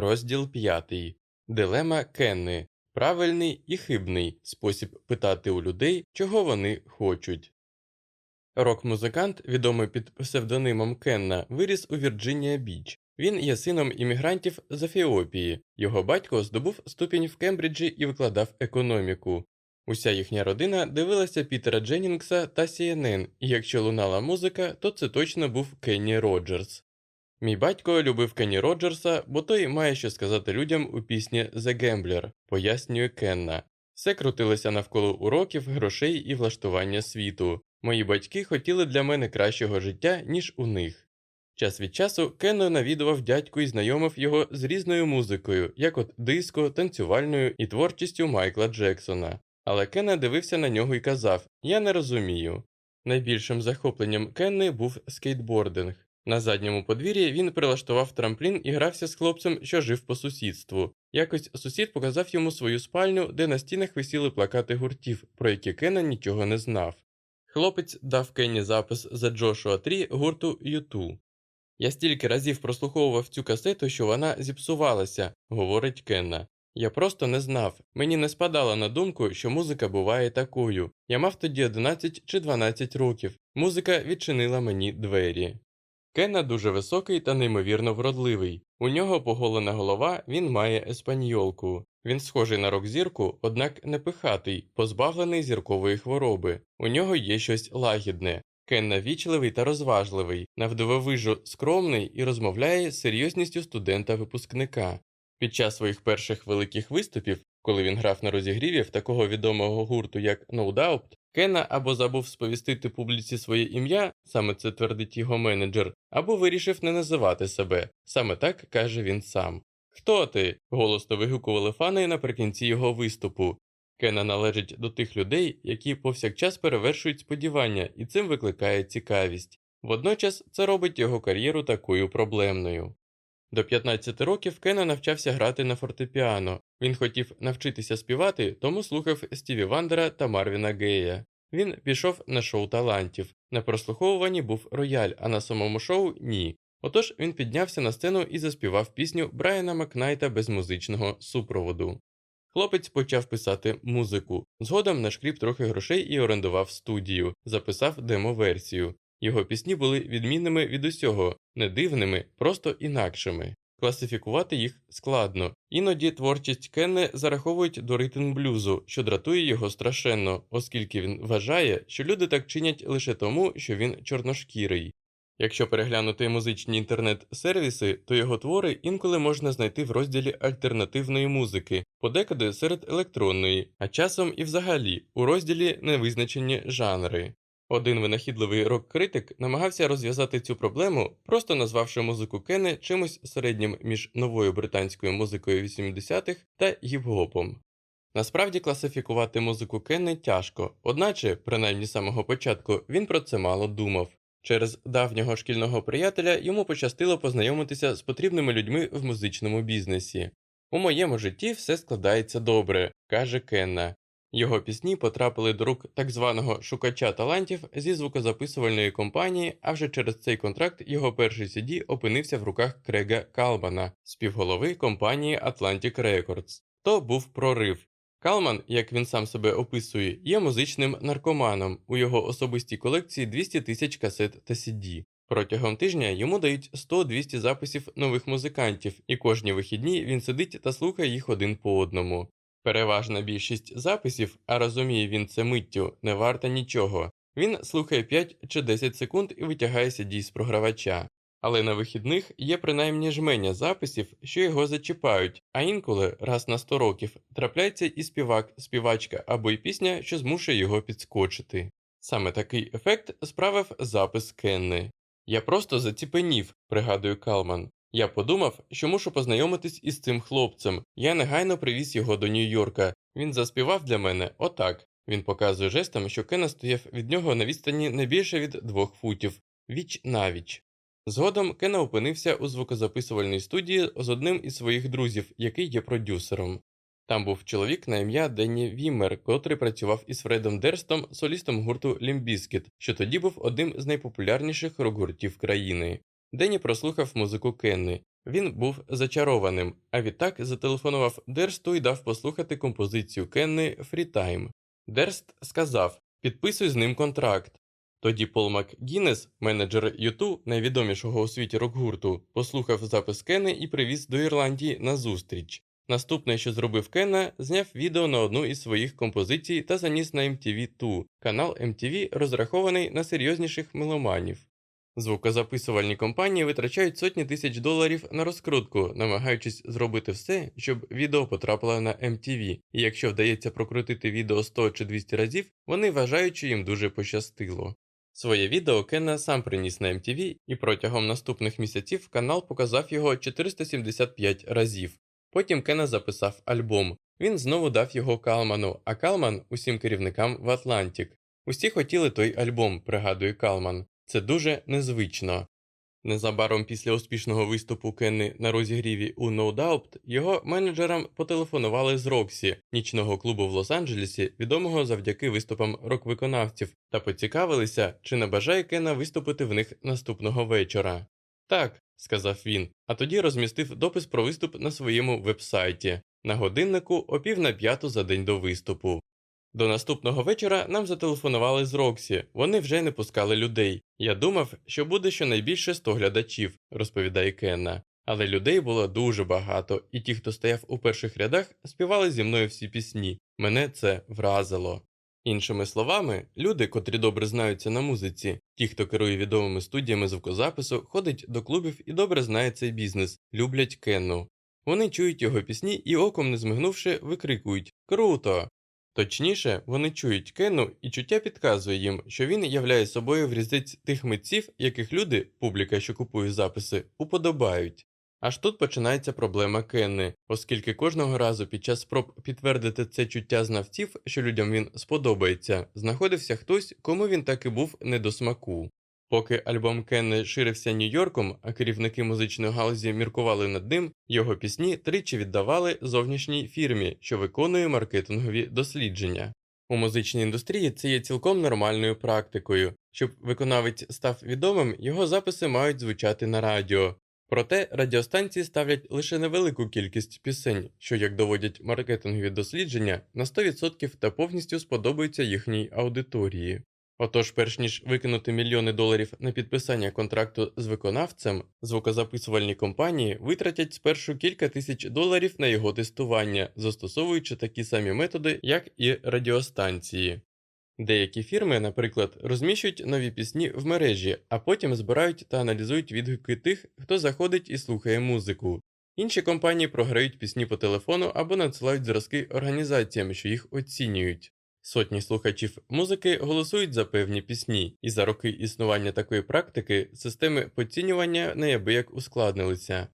Розділ 5. Дилема Кенни. Правильний і хибний спосіб питати у людей, чого вони хочуть. Рок-музикант, відомий під псевдонимом Кенна, виріс у Вірджинія Біч. Він є сином іммігрантів з Ефіопії. Його батько здобув ступінь в Кембриджі і викладав економіку. Уся їхня родина дивилася Пітера Дженнінгса та CNN, і якщо лунала музика, то це точно був Кенні Роджерс. Мій батько любив Кенні Роджерса, бо той має що сказати людям у пісні The Gambler, пояснює Кенна. Все крутилося навколо уроків, грошей і влаштування світу. Мої батьки хотіли для мене кращого життя, ніж у них. Час від часу Кенно навідував дядьку і знайомив його з різною музикою, як от диско, танцювальною і творчістю Майкла Джексона. Але Кенна дивився на нього і казав: Я не розумію. Найбільшим захопленням Кенни був скейтбординг. На задньому подвір'ї він прилаштував трамплін і грався з хлопцем, що жив по сусідству. Якось сусід показав йому свою спальню, де на стінах висіли плакати гуртів, про які Кенна нічого не знав. Хлопець дав Кенні запис за Джошуа 3 гурту U2. Я стільки разів прослуховував цю касету, що вона зіпсувалася, говорить Кенна. Я просто не знав. Мені не спадало на думку, що музика буває такою. Я мав тоді 11 чи 12 років. Музика відчинила мені двері. Кенна дуже високий та неймовірно вродливий. У нього поголена голова, він має еспаньолку. Він схожий на рок-зірку, однак не пихатий, позбавлений зіркової хвороби. У нього є щось лагідне. Кенна вічливий та розважливий, навдивовижу скромний і розмовляє з серйозністю студента-випускника. Під час своїх перших великих виступів, коли він грав на розігріві в такого відомого гурту, як No Doubt, Кенна або забув сповістити публіці своє ім'я, саме це твердить його менеджер, або вирішив не називати себе. Саме так каже він сам. Хто ти? голосно вигукували фани наприкінці його виступу. Кена належить до тих людей, які повсякчас перевершують сподівання, і цим викликає цікавість. Водночас це робить його кар'єру такою проблемною. До 15 років Кена навчався грати на фортепіано. Він хотів навчитися співати, тому слухав Стіві Вандера та Марвіна Гея. Він пішов на шоу талантів. На прослуховуванні був рояль, а на самому шоу ні. Отож він піднявся на сцену і заспівав пісню Брайана Макнайта без музичного супроводу. Хлопець почав писати музику. Згодом нашкріп трохи грошей і орендував студію, записав демо-версію. Його пісні були відмінними від усього, не дивними, просто інакшими. Класифікувати їх складно. Іноді творчість Кенне зараховують до ритм блюзу, що дратує його страшенно, оскільки він вважає, що люди так чинять лише тому, що він чорношкірий. Якщо переглянути музичні інтернет-сервіси, то його твори інколи можна знайти в розділі альтернативної музики, подекуди серед електронної, а часом і взагалі у розділі невизначені жанри. Один винахідливий рок-критик намагався розв'язати цю проблему, просто назвавши музику Кене чимось середнім між новою британською музикою 80-х та гіп-гопом. Насправді класифікувати музику Кенни тяжко, одначе, принаймні з самого початку, він про це мало думав. Через давнього шкільного приятеля йому пощастило познайомитися з потрібними людьми в музичному бізнесі. У моєму житті все складається добре, каже Кенна. Його пісні потрапили до рук так званого шукача талантів зі звукозаписувальної компанії, а вже через цей контракт його перший CD опинився в руках Крега Калмана, співголови компанії Atlantic Records. То був прорив. Калман, як він сам себе описує, є музичним наркоманом. У його особистій колекції 200 тисяч касет та CD. Протягом тижня йому дають 100-200 записів нових музикантів, і кожні вихідні він сидить та слухає їх один по одному. Переважна більшість записів, а розуміє він це миттю, не варта нічого. Він слухає 5 чи 10 секунд і витягає CD з програвача. Але на вихідних є принаймні жменя записів, що його зачіпають, а інколи, раз на 100 років, трапляється і співак, співачка або й пісня, що змушує його підскочити. Саме такий ефект справив запис Кенни. Я просто заціпенів, пригадує Калман. Я подумав, що мушу познайомитись із цим хлопцем. Я негайно привіз його до Нью-Йорка. Він заспівав для мене отак. Він показує жестом, що Кенна стояв від нього на відстані не більше від двох футів, віч-на-віч. Згодом Кенна опинився у звукозаписувальній студії з одним із своїх друзів, який є продюсером. Там був чоловік на ім'я Денні Віммер, котрий працював із Фредом Дерстом, солістом гурту Limp Bizkit, що тоді був одним з найпопулярніших рок-гуртів країни. Денні прослухав музику Кенни. Він був зачарованим, а відтак зателефонував Дерсту і дав послухати композицію Кенни Фрітайм. Дерст сказав підписуй з ним контракт. Тоді Пол МакГіннес, менеджер Юту, найвідомішого у світі рок-гурту, послухав запис Кенни і привіз до Ірландії на зустріч. Наступне, що зробив Кенна, зняв відео на одну із своїх композицій та заніс на MTV2. Канал MTV розрахований на серйозніших меломанів. Звукозаписувальні компанії витрачають сотні тисяч доларів на розкрутку, намагаючись зробити все, щоб відео потрапило на MTV, і якщо вдається прокрутити відео 100 чи 200 разів, вони вважають, що їм дуже пощастило. Своє відео Кенна сам приніс на MTV, і протягом наступних місяців канал показав його 475 разів. Потім Кенна записав альбом. Він знову дав його Калману, а Калман усім керівникам в Atlantic. Усі хотіли той альбом, пригадує Калман. Це дуже незвично. Незабаром після успішного виступу Кенни на розігріві у No Doubt його менеджерам потелефонували з Роксі, нічного клубу в Лос-Анджелесі, відомого завдяки виступам рок-виконавців, та поцікавилися, чи не бажає Кенна виступити в них наступного вечора. Так, сказав він, а тоді розмістив допис про виступ на своєму вебсайті на годиннику о пів на п'яту за день до виступу. До наступного вечора нам зателефонували з Роксі, вони вже не пускали людей. Я думав, що буде щонайбільше 100 глядачів, розповідає Кенна. Але людей було дуже багато, і ті, хто стояв у перших рядах, співали зі мною всі пісні. Мене це вразило. Іншими словами, люди, котрі добре знаються на музиці, ті, хто керує відомими студіями звукозапису, ходить до клубів і добре знає цей бізнес, люблять Кенну. Вони чують його пісні і оком не змигнувши, викрикують Круто! Точніше, вони чують Кену і чуття підказує їм, що він являє собою врізець тих митців, яких люди, публіка, що купує записи, уподобають. Аж тут починається проблема Кенни, оскільки кожного разу під час спроб підтвердити це чуття знавців, що людям він сподобається, знаходився хтось, кому він таки був не до смаку. Поки альбом Кенни ширився Нью-Йорком, а керівники музичної галузі міркували над ним, його пісні тричі віддавали зовнішній фірмі, що виконує маркетингові дослідження. У музичній індустрії це є цілком нормальною практикою. Щоб виконавець став відомим, його записи мають звучати на радіо. Проте радіостанції ставлять лише невелику кількість пісень, що, як доводять маркетингові дослідження, на 100% та повністю сподобаються їхній аудиторії. Отож, перш ніж викинути мільйони доларів на підписання контракту з виконавцем, звукозаписувальні компанії витратять спершу кілька тисяч доларів на його тестування, застосовуючи такі самі методи, як і радіостанції. Деякі фірми, наприклад, розміщують нові пісні в мережі, а потім збирають та аналізують відгуки тих, хто заходить і слухає музику. Інші компанії програють пісні по телефону або надсилають зразки організаціям, що їх оцінюють. Сотні слухачів музики голосують за певні пісні, і за роки існування такої практики системи поцінювання неабияк ускладнилися.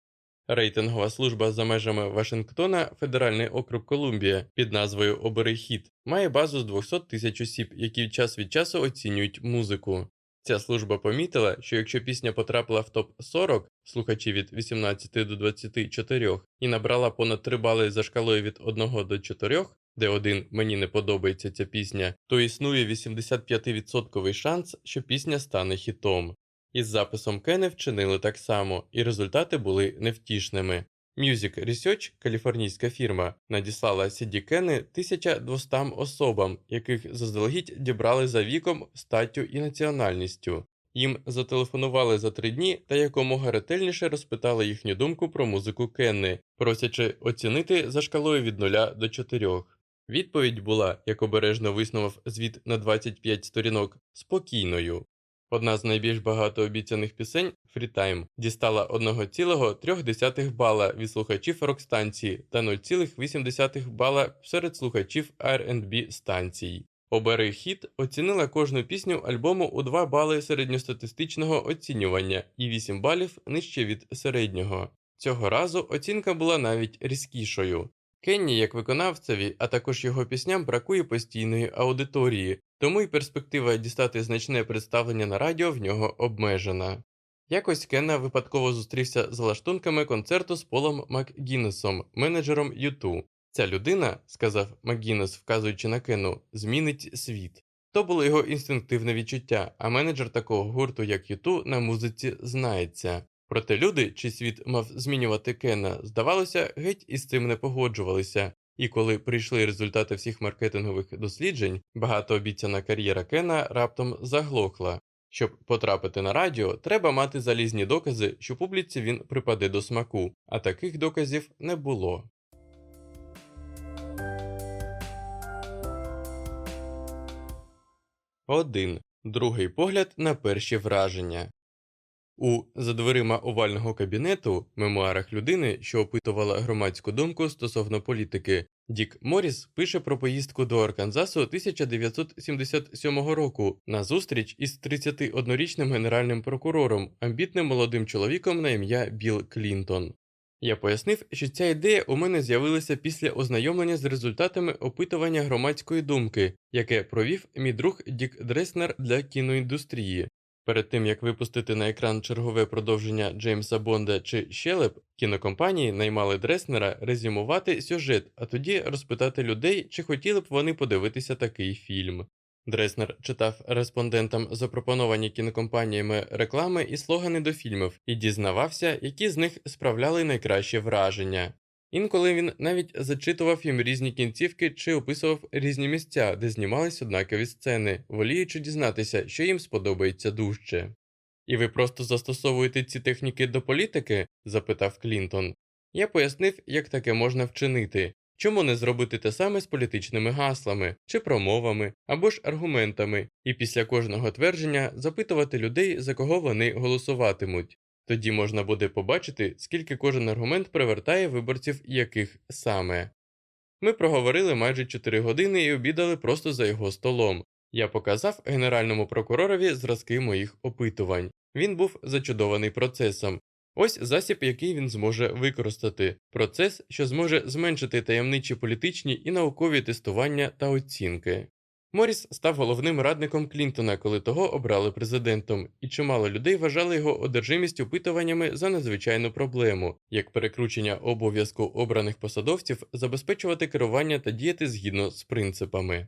Рейтингова служба за межами Вашингтона, Федеральний округ Колумбія під назвою Обери хіт має базу з 200 тисяч осіб, які час від часу оцінюють музику. Ця служба помітила, що якщо пісня потрапила в топ 40 слухачі від 18 до 24 і набрала понад 3 бали за шкалою від 1 до 4, де один мені не подобається ця пісня, то існує 85% шанс, що пісня стане хітом. Із записом Кене вчинили так само, і результати були невтішними. Music Research, каліфорнійська фірма, надіслала CD Кени 1200 особам, яких заздалегідь дібрали за віком, статтю і національністю. Їм зателефонували за три дні та якомога ретельніше розпитали їхню думку про музику Кенни, просячи оцінити за шкалою від 0 до 4. Відповідь була, як обережно виснував звіт на 25 сторінок, спокійною. Одна з найбільш багатообіцяних пісень Фрітайм дістала 1,3 бала від слухачів рок-станції та 0,8 бала серед слухачів R&B станцій. Обери хіт оцінила кожну пісню альбому у 2 бали середньостатистичного оцінювання і 8 балів нижче від середнього. Цього разу оцінка була навіть різкішою. Кенні, як виконавцеві, а також його пісням бракує постійної аудиторії, тому й перспектива дістати значне представлення на радіо в нього обмежена. Якось Кенна випадково зустрівся з лаштунками концерту з Полом МакГіннесом, менеджером Юту. Ця людина, сказав МакГіннес, вказуючи на Кенну, змінить світ. То було його інстинктивне відчуття, а менеджер такого гурту, як Юту, на музиці знається. Проте люди, чи світ мав змінювати Кена, здавалося, геть із цим не погоджувалися. І коли прийшли результати всіх маркетингових досліджень, багатообіцяна кар'єра Кена раптом заглохла. Щоб потрапити на радіо, треба мати залізні докази, що публіці він припаде до смаку, а таких доказів не було. Один. Другий погляд на перші враження. У за дверима овального кабінету мемуарах людини, що опитувала громадську думку стосовно політики, Дік Моріс пише про поїздку до Арканзасу 1977 року на зустріч із 31-річним генеральним прокурором, амбітним молодим чоловіком на ім'я Білл Клінтон. Я пояснив, що ця ідея у мене з'явилася після ознайомлення з результатами опитування громадської думки, яке провів мій друг Дік Дреснер для кіноіндустрії. Перед тим як випустити на екран чергове продовження Джеймса Бонда чи Щелеп, кінокомпанії наймали Дреснера резюмувати сюжет, а тоді розпитати людей, чи хотіли б вони подивитися такий фільм. Дреснер читав респондентам запропоновані кінокомпаніями реклами і слогани до фільмів і дізнавався, які з них справляли найкраще враження. Інколи він навіть зачитував їм різні кінцівки чи описував різні місця, де знімались однакові сцени, воліючи дізнатися, що їм сподобається дужче. І ви просто застосовуєте ці техніки до політики? запитав Клінтон. Я пояснив, як таке можна вчинити, чому не зробити те саме з політичними гаслами чи промовами або ж аргументами, і після кожного твердження запитувати людей, за кого вони голосуватимуть. Тоді можна буде побачити, скільки кожен аргумент привертає виборців яких саме. Ми проговорили майже 4 години і обідали просто за його столом. Я показав генеральному прокуророві зразки моїх опитувань. Він був зачудований процесом. Ось засіб, який він зможе використати процес, що зможе зменшити таємничі політичні і наукові тестування та оцінки. Моріс став головним радником Клінтона, коли того обрали президентом, і чимало людей вважали його одержимість опитуваннями за надзвичайну проблему, як перекручення обов'язку обраних посадовців забезпечувати керування та діяти згідно з принципами.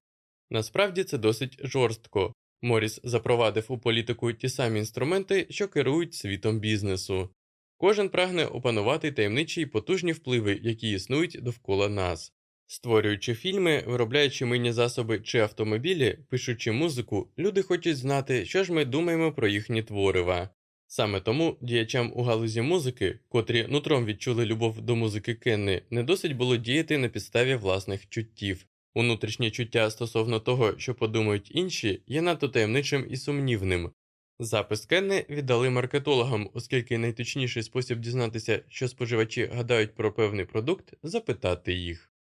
Насправді це досить жорстко. Моріс запровадив у політику ті самі інструменти, що керують світом бізнесу. Кожен прагне опанувати таємничі й потужні впливи, які існують довкола нас. Створюючи фільми, виробляючи мийні засоби чи автомобілі, пишучи музику, люди хочуть знати, що ж ми думаємо про їхні творива. Саме тому діячам у галузі музики, котрі нутром відчули любов до музики Кенни, не досить було діяти на підставі власних чуттів. Внутрішнє чуття стосовно того, що подумають інші, є надто таємничим і сумнівним. Запис Кенни віддали маркетологам, оскільки найточніший спосіб дізнатися, що споживачі гадають про певний продукт, запитати їх.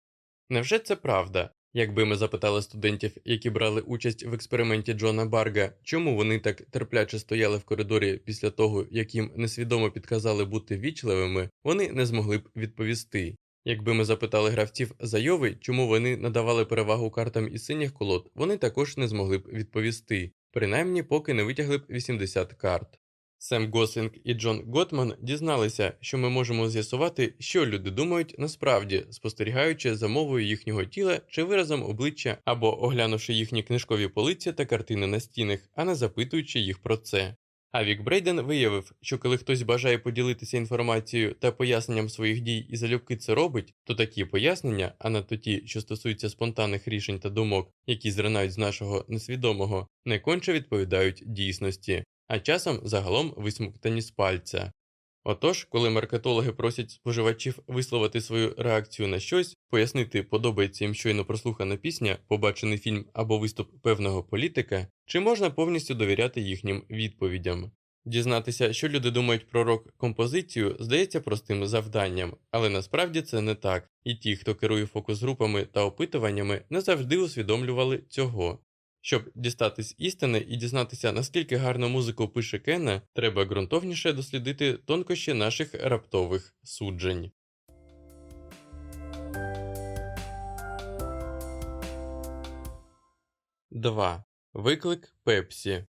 Невже це правда? Якби ми запитали студентів, які брали участь в експерименті Джона Барга, чому вони так терпляче стояли в коридорі після того, як їм несвідомо підказали бути вічливими, вони не змогли б відповісти. Якби ми запитали гравців Зайови, чому вони надавали перевагу картам із синіх колод, вони також не змогли б відповісти, принаймні поки не витягли б 80 карт. Сем Гослінг і Джон Готман дізналися, що ми можемо з'ясувати, що люди думають насправді, спостерігаючи за мовою їхнього тіла чи виразом обличчя або оглянувши їхні книжкові полиці та картини на стінах, а не запитуючи їх про це. А Вік Брейден виявив, що коли хтось бажає поділитися інформацією та поясненням своїх дій і залюбки це робить, то такі пояснення, а надто ті, що стосуються спонтанних рішень та думок, які зринають з нашого несвідомого, не конче відповідають дійсності а часом загалом висмоктані з пальця. Отож, коли маркетологи просять споживачів висловити свою реакцію на щось, пояснити, подобається їм щойно прослухана пісня, побачений фільм або виступ певного політика, чи можна повністю довіряти їхнім відповідям. Дізнатися, що люди думають про рок-композицію, здається простим завданням, але насправді це не так, і ті, хто керує фокус-групами та опитуваннями, не завжди усвідомлювали цього. Щоб дістатись істини і дізнатися, наскільки гарну музику пише Кенна, треба ґрунтовніше дослідити тонкощі наших раптових суджень. Два. Виклик Пепсі.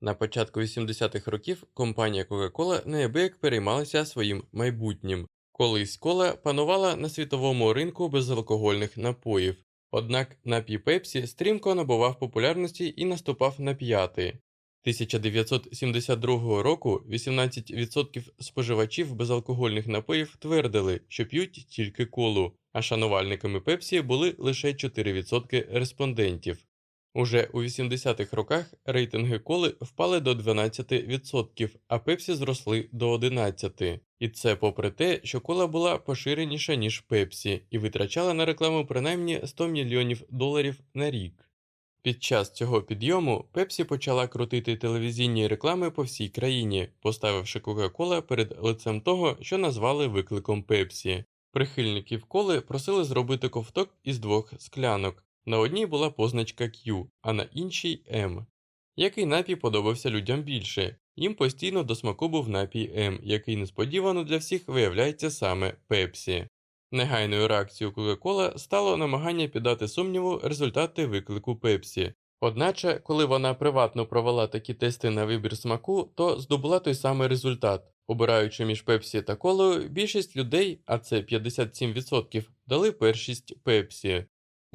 На початку 80-х років компанія Coca-Cola неабияк переймалася своїм майбутнім. Колись кола панувала на світовому ринку безалкогольних напоїв. Однак напій Пепсі стрімко набував популярності і наступав на п'ятий. 1972 року 18% споживачів безалкогольних напоїв твердили, що п'ють тільки колу, а шанувальниками Пепсі були лише 4% респондентів. Уже у 80-х роках рейтинги коли впали до 12%, а Пепсі зросли до 11%. І це попри те, що кола була поширеніша, ніж Пепсі, і витрачала на рекламу принаймні 100 мільйонів доларів на рік. Під час цього підйому Пепсі почала крутити телевізійні реклами по всій країні, поставивши Кока-Кола перед лицем того, що назвали викликом Пепсі. Прихильників коли просили зробити ковток із двох склянок. На одній була позначка Q, а на іншій М. Який напій подобався людям більше. Їм постійно до смаку був напій М, який несподівано для всіх виявляється саме Пепсі. Негайною реакцією Кока-Кола стало намагання піддати сумніву результати виклику Пепсі. Одначе, коли вона приватно провела такі тести на вибір смаку, то здобула той самий результат. Обираючи між Пепсі та колою, більшість людей, а це 57%, дали першість Пепсі.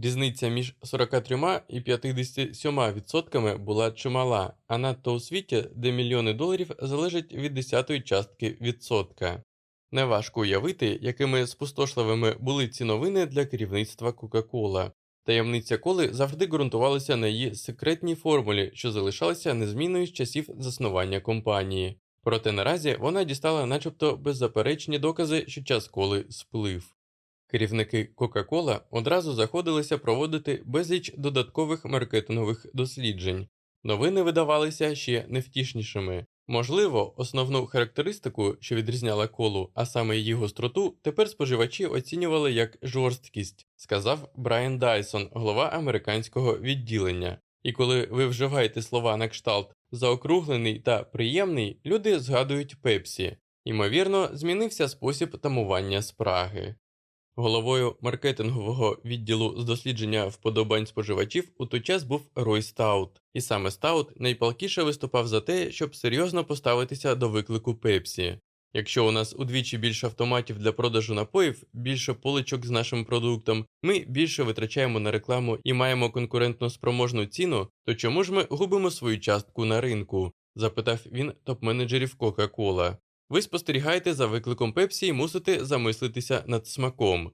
Різниця між 43 і 57% була чимала, а надто у світі, де мільйони доларів залежать від десятої частки відсотка. Неважко уявити, якими спустошливими були ці новини для керівництва Кока-Кола. Таємниця коли завжди ґрунтувалася на її секретній формулі, що залишалася незмінною з часів заснування компанії. Проте наразі вона дістала начебто беззаперечні докази, що час коли сплив. Керівники Coca-Cola одразу заходилися проводити безліч додаткових маркетингових досліджень. Новини видавалися ще невтішнішими. Можливо, основну характеристику, що відрізняла колу, а саме її гостроту, тепер споживачі оцінювали як жорсткість, сказав Брайан Дайсон, голова американського відділення. І коли ви вживаєте слова на кшталт заокруглений та приємний, люди згадують пепсі. Ймовірно, змінився спосіб тамування спраги. Головою маркетингового відділу з дослідження вподобань споживачів у той час був Рой Стаут, і саме Стаут найпалкіше виступав за те, щоб серйозно поставитися до виклику Пепсі. Якщо у нас удвічі більше автоматів для продажу напоїв, більше поличок з нашим продуктом, ми більше витрачаємо на рекламу і маємо конкурентно спроможну ціну, то чому ж ми губимо свою частку на ринку? запитав він топ-менеджерів Coca-Cola. Ви спостерігаєте за викликом Пепсі і мусите замислитися над смаком.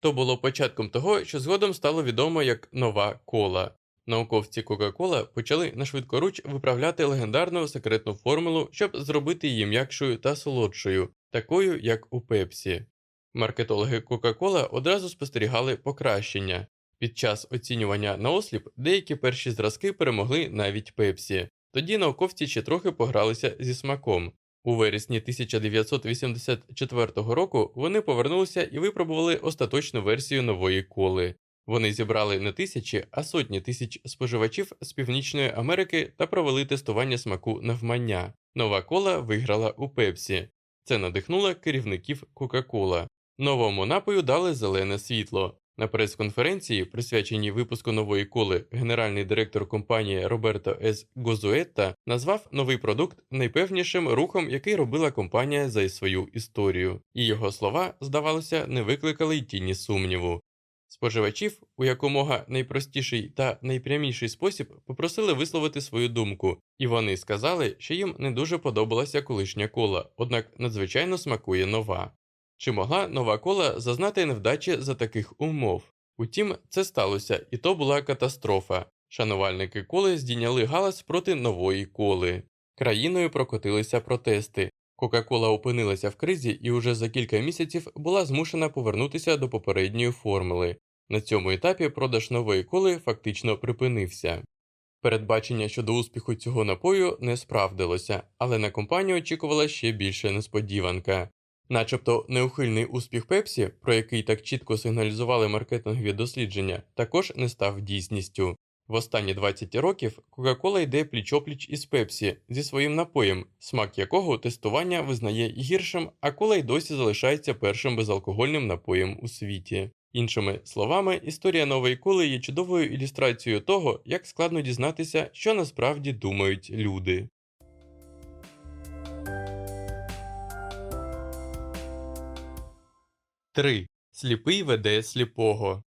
То було початком того, що згодом стало відомо як нова кола. Науковці Кока-Кола почали на швидкоруч виправляти легендарну секретну формулу, щоб зробити її м'якшою та солодшою, такою як у Пепсі. Маркетологи Кока-Кола одразу спостерігали покращення. Під час оцінювання на осліп деякі перші зразки перемогли навіть Пепсі. Тоді науковці ще трохи погралися зі смаком. У вересні 1984 року вони повернулися і випробували остаточну версію нової коли. Вони зібрали не тисячі, а сотні тисяч споживачів з Північної Америки та провели тестування смаку навмання. Нова кола виграла у Пепсі. Це надихнуло керівників Кока-Кола. Новому напою дали зелене світло. На прес-конференції, присвяченій випуску нової коли, генеральний директор компанії Роберто С. Гозуетта назвав новий продукт найпевнішим рухом, який робила компанія за свою історію, і його слова, здавалося, не викликали й тіні сумніву. Споживачів у якомога найпростіший та найпряміший спосіб попросили висловити свою думку, і вони сказали, що їм не дуже подобалася колишня кола, однак надзвичайно смакує нова. Чи могла нова кола зазнати невдачі за таких умов? Утім, це сталося, і то була катастрофа. Шанувальники коли здійняли галас проти нової коли. Країною прокотилися протести. Кока-кола опинилася в кризі і уже за кілька місяців була змушена повернутися до попередньої формули. На цьому етапі продаж нової коли фактично припинився. Передбачення щодо успіху цього напою не справдилося, але на компанію очікувала ще більше несподіванка. Начебто неухильний успіх Пепсі, про який так чітко сигналізували маркетингові дослідження, також не став дійсністю. В останні 20 років Кока-Кола йде пліч-опліч із Пепсі зі своїм напоєм, смак якого тестування визнає гіршим, а кола й досі залишається першим безалкогольним напоєм у світі. Іншими словами, історія нової коли є чудовою ілюстрацією того, як складно дізнатися, що насправді думають люди. 3. Сліпий веде сліпого.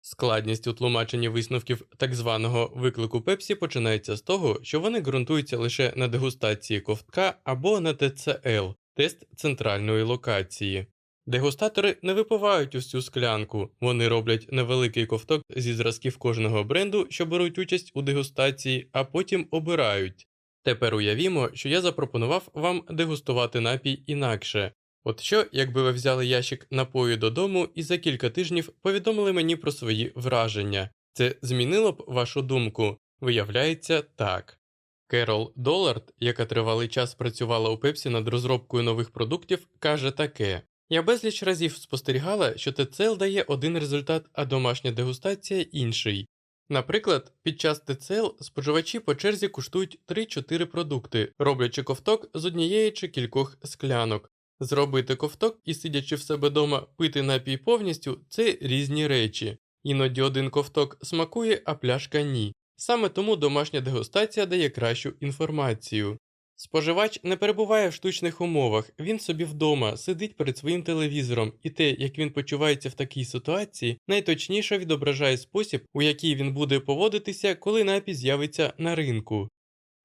Складність у тлумаченні висновків так званого виклику Пепсі починається з того, що вони ґрунтуються лише на дегустації ковтка або на ТЦЛ тест центральної локації. Дегустатори не випивають усю склянку, вони роблять невеликий ковток зі зразків кожного бренду, що беруть участь у дегустації, а потім обирають. Тепер уявімо, що я запропонував вам дегустувати напій інакше. От що, якби ви взяли ящик напою додому і за кілька тижнів повідомили мені про свої враження, це змінило б вашу думку? Виявляється, так. Керол Долард, яка тривалий час працювала у Пепсі над розробкою нових продуктів, каже таке: Я безліч разів спостерігала, що ТЦЛ дає один результат, а домашня дегустація інший. Наприклад, під час ТЦЛ споживачі по черзі куштують 3-4 продукти, роблячи ковток з однієї чи кількох склянок. Зробити ковток і сидячи в себе дома пити напій повністю це різні речі. Іноді один ковток смакує, а пляшка ні. Саме тому домашня дегустація дає кращу інформацію. Споживач не перебуває в штучних умовах, він собі вдома сидить перед своїм телевізором, і те, як він почувається в такій ситуації, найточніше відображає спосіб, у який він буде поводитися, коли напій з'явиться на ринку.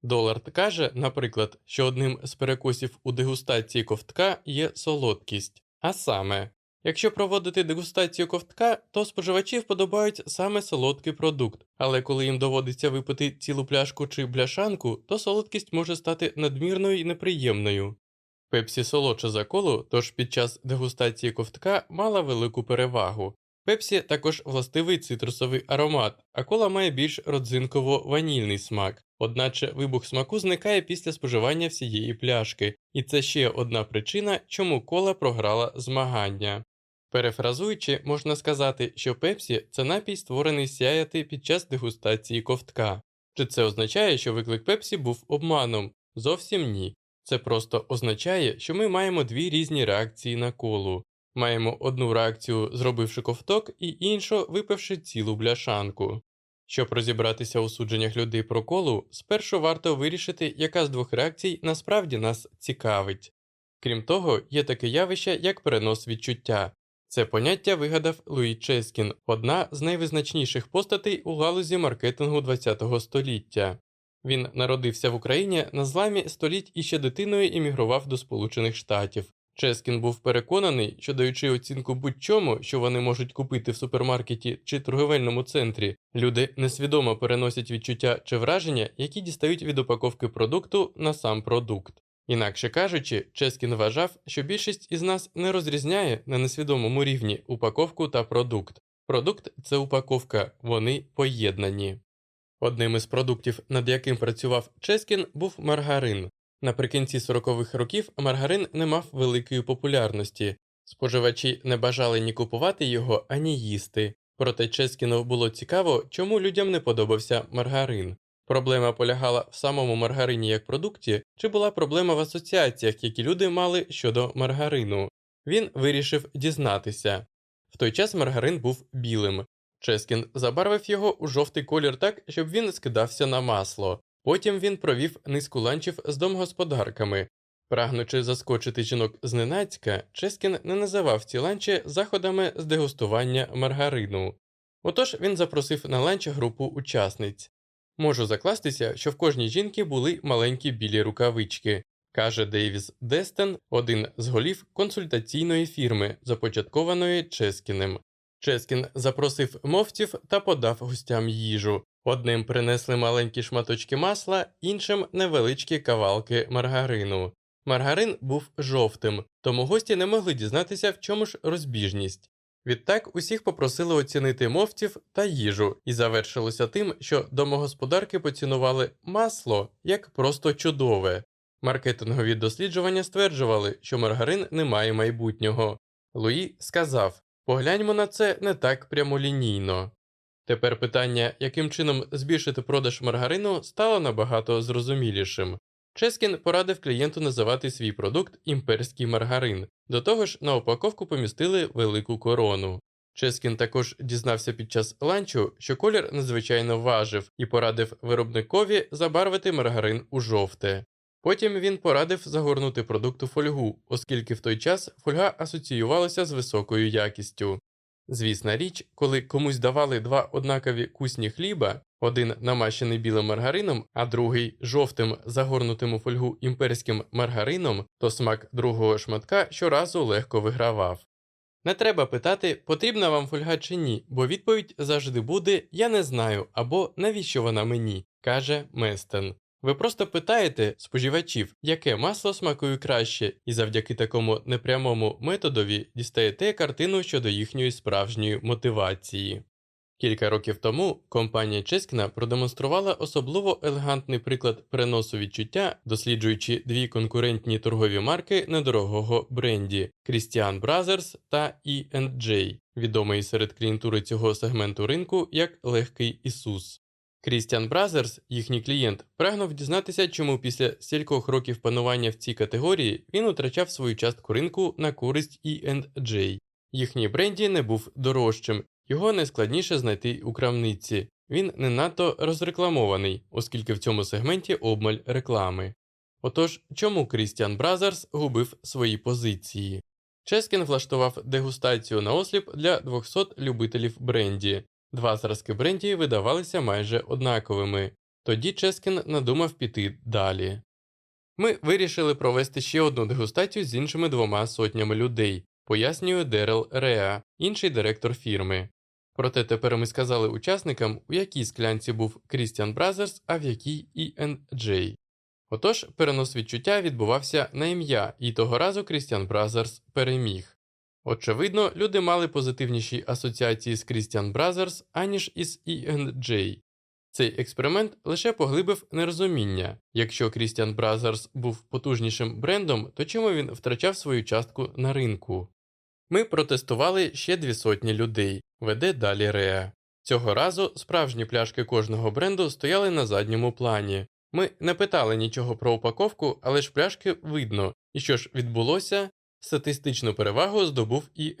Долард каже, наприклад, що одним з перекосів у дегустації ковтка є солодкість. А саме, якщо проводити дегустацію ковтка, то споживачі вподобають саме солодкий продукт, але коли їм доводиться випити цілу пляшку чи бляшанку, то солодкість може стати надмірною і неприємною. Пепсі солодша за колу, тож під час дегустації ковтка мала велику перевагу. Пепсі також властивий цитрусовий аромат, а кола має більш родзинково-ванільний смак, одначе вибух смаку зникає після споживання всієї пляшки, і це ще одна причина, чому кола програла змагання. Перефразуючи, можна сказати, що Пепсі це напій, створений сяяти під час дегустації ковтка. Чи це означає, що виклик Пепсі був обманом? Зовсім ні. Це просто означає, що ми маємо дві різні реакції на колу. Маємо одну реакцію, зробивши ковток, і іншу, випивши цілу бляшанку. Щоб розібратися у судженнях людей про колу, спершу варто вирішити, яка з двох реакцій насправді нас цікавить. Крім того, є таке явище, як перенос відчуття. Це поняття вигадав Луї Ческін, одна з найвизначніших постатей у галузі маркетингу ХХ століття. Він народився в Україні на зламі століть і ще дитиною іммігрував до Сполучених Штатів. Ческін був переконаний, що даючи оцінку будь-чому, що вони можуть купити в супермаркеті чи торговельному центрі, люди несвідомо переносять відчуття чи враження, які дістають від упаковки продукту на сам продукт. Інакше кажучи, Ческін вважав, що більшість із нас не розрізняє на несвідомому рівні упаковку та продукт. Продукт це упаковка, вони поєднані. Одним із продуктів, над яким працював Ческін, був маргарин. Наприкінці 40-х років маргарин не мав великої популярності, споживачі не бажали ні купувати його, ані їсти. Проте Ческіну було цікаво, чому людям не подобався маргарин. Проблема полягала в самому маргарині як продукті, чи була проблема в асоціаціях, які люди мали щодо маргарину. Він вирішив дізнатися. В той час маргарин був білим. Ческін забарвив його у жовтий колір так, щоб він скидався на масло. Потім він провів низку ланчів з домогосподарками. Прагнучи заскочити жінок зненацька, Ческін не називав ці ланчі заходами з дегустування маргарину. Отож він запросив на ланч групу учасниць. Можу закластися, що в кожній жінки були маленькі білі рукавички, каже Дейвіс Дестен, один з голів консультаційної фірми, започаткованої Ческіним. Ческін запросив мовців та подав гостям їжу. Одним принесли маленькі шматочки масла, іншим невеличкі кавалки маргарину. Маргарин був жовтим, тому гості не могли дізнатися, в чому ж розбіжність. Відтак усіх попросили оцінити мовців та їжу, і завершилося тим, що домогосподарки поцінували масло як просто чудове. Маркетингові досліджування стверджували, що маргарин не має майбутнього. Луї сказав погляньмо на це не так прямолінійно. Тепер питання, яким чином збільшити продаж маргарину, стало набагато зрозумілішим. Ческін порадив клієнту називати свій продукт імперський маргарин, до того ж на упаковку помістили велику корону. Ческін також дізнався під час ланчу, що колір надзвичайно важив, і порадив виробникові забарвити маргарин у жовте. Потім він порадив загорнути продукт у фольгу, оскільки в той час фольга асоціювалася з високою якістю. Звісна річ, коли комусь давали два однакові кусні хліба, один намащений білим маргарином, а другий жовтим загорнутим у фольгу імперським маргарином, то смак другого шматка щоразу легко вигравав. Не треба питати, потрібна вам фольга чи ні, бо відповідь завжди буде Я не знаю або навіщо вона мені, каже Местен. Ви просто питаєте споживачів, яке масло смакує краще, і завдяки такому непрямому методові дістаєте картину щодо їхньої справжньої мотивації. Кілька років тому компанія Ческіна продемонструвала особливо елегантний приклад переносу відчуття, досліджуючи дві конкурентні торгові марки недорогого бренді Christian Brothers та E&J, відомий серед клієнтури цього сегменту ринку як легкий Ісус. Christian Brothers, їхній клієнт, прагнув дізнатися, чому після стількох років панування в цій категорії він утрачав свою частку ринку на користь E&J. Їхній бренді не був дорожчим, його найскладніше знайти у крамниці. Він не надто розрекламований, оскільки в цьому сегменті обмаль реклами. Отож, чому Christian Brothers губив свої позиції? Ческін влаштував дегустацію на осліп для 200 любителів бренді. Два зразки бренді видавалися майже однаковими. Тоді Ческін надумав піти далі. Ми вирішили провести ще одну дегустацію з іншими двома сотнями людей, пояснює Дерел Реа, інший директор фірми. Проте тепер ми сказали учасникам, у якій склянці був Christian Brothers, а в якій E&J. Отож, перенос відчуття відбувався на ім'я, і того разу Christian Brothers переміг. Очевидно, люди мали позитивніші асоціації з Christian Brothers, аніж із E&J. Цей експеримент лише поглибив нерозуміння якщо Christian Brothers був потужнішим брендом, то чому він втрачав свою частку на ринку? Ми протестували ще дві сотні людей, веде далі Реа. Цього разу справжні пляшки кожного бренду стояли на задньому плані. Ми не питали нічого про упаковку, але ж пляшки видно, і що ж відбулося, статистичну перевагу здобув і.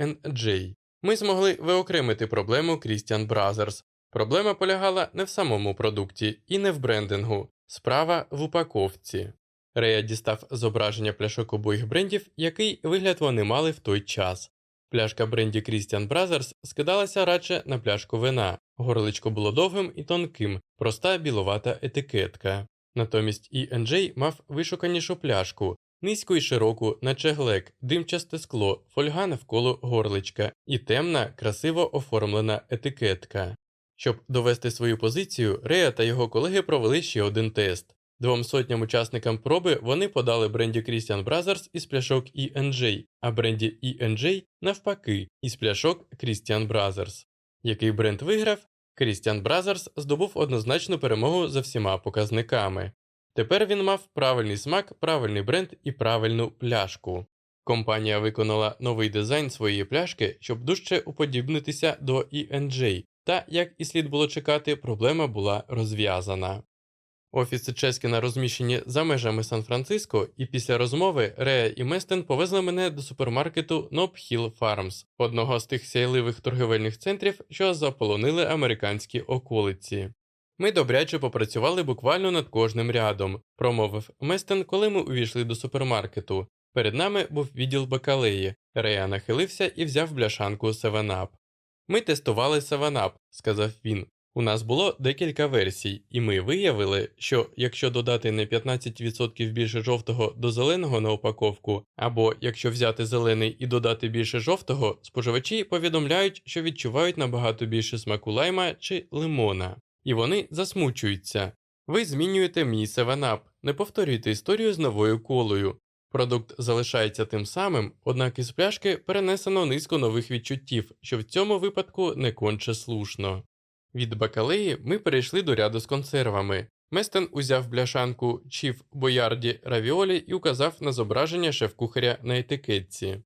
Ми змогли виокремити проблему Christian Brothers. Проблема полягала не в самому продукті і не в брендингу, справа в упаковці. Рея дістав зображення пляшок обоїх брендів, який вигляд вони мали в той час. Пляшка бренді Christian Brothers скидалася радше на пляшку вина, горличко було довгим і тонким, проста біловата етикетка. Натомість E&J мав вишуканішу пляшку, низьку і широку, наче глек, димчасте скло, фольга навколо горличка і темна, красиво оформлена етикетка. Щоб довести свою позицію, Рея та його колеги провели ще один тест. Двом сотням учасникам проби вони подали бренді Christian Brothers із пляшок E&J, а бренді E&J навпаки із пляшок Christian Brothers. Який бренд виграв? Christian Brothers здобув однозначну перемогу за всіма показниками. Тепер він мав правильний смак, правильний бренд і правильну пляшку. Компанія виконала новий дизайн своєї пляшки, щоб дужче уподібнитися до E&J, та, як і слід було чекати, проблема була розв'язана. Офіси Ческіна розміщені за межами Сан-Франциско, і після розмови Рея і Местен повезли мене до супермаркету Nob Hill Farms, одного з тих сяйливих торговельних центрів, що заполонили американські околиці. Ми добряче попрацювали буквально над кожним рядом, промовив Местен, коли ми увійшли до супермаркету. Перед нами був відділ бакалеї. Рея нахилився і взяв бляшанку 7-Up. Ми тестували 7-Up», – сказав він. У нас було декілька версій, і ми виявили, що якщо додати не 15% більше жовтого до зеленого на упаковку, або якщо взяти зелений і додати більше жовтого, споживачі повідомляють, що відчувають набагато більше смаку лайма чи лимона, і вони засмучуються. Ви змінюєте мій 7-Up, не повторюйте історію з новою колою. Продукт залишається тим самим, однак із пляшки перенесено низку нових відчуттів, що в цьому випадку не конче слушно. Від бакалеї ми перейшли до ряду з консервами. Местен узяв бляшанку Чіф Боярді Равіолі і указав на зображення шеф-кухаря на етикетці.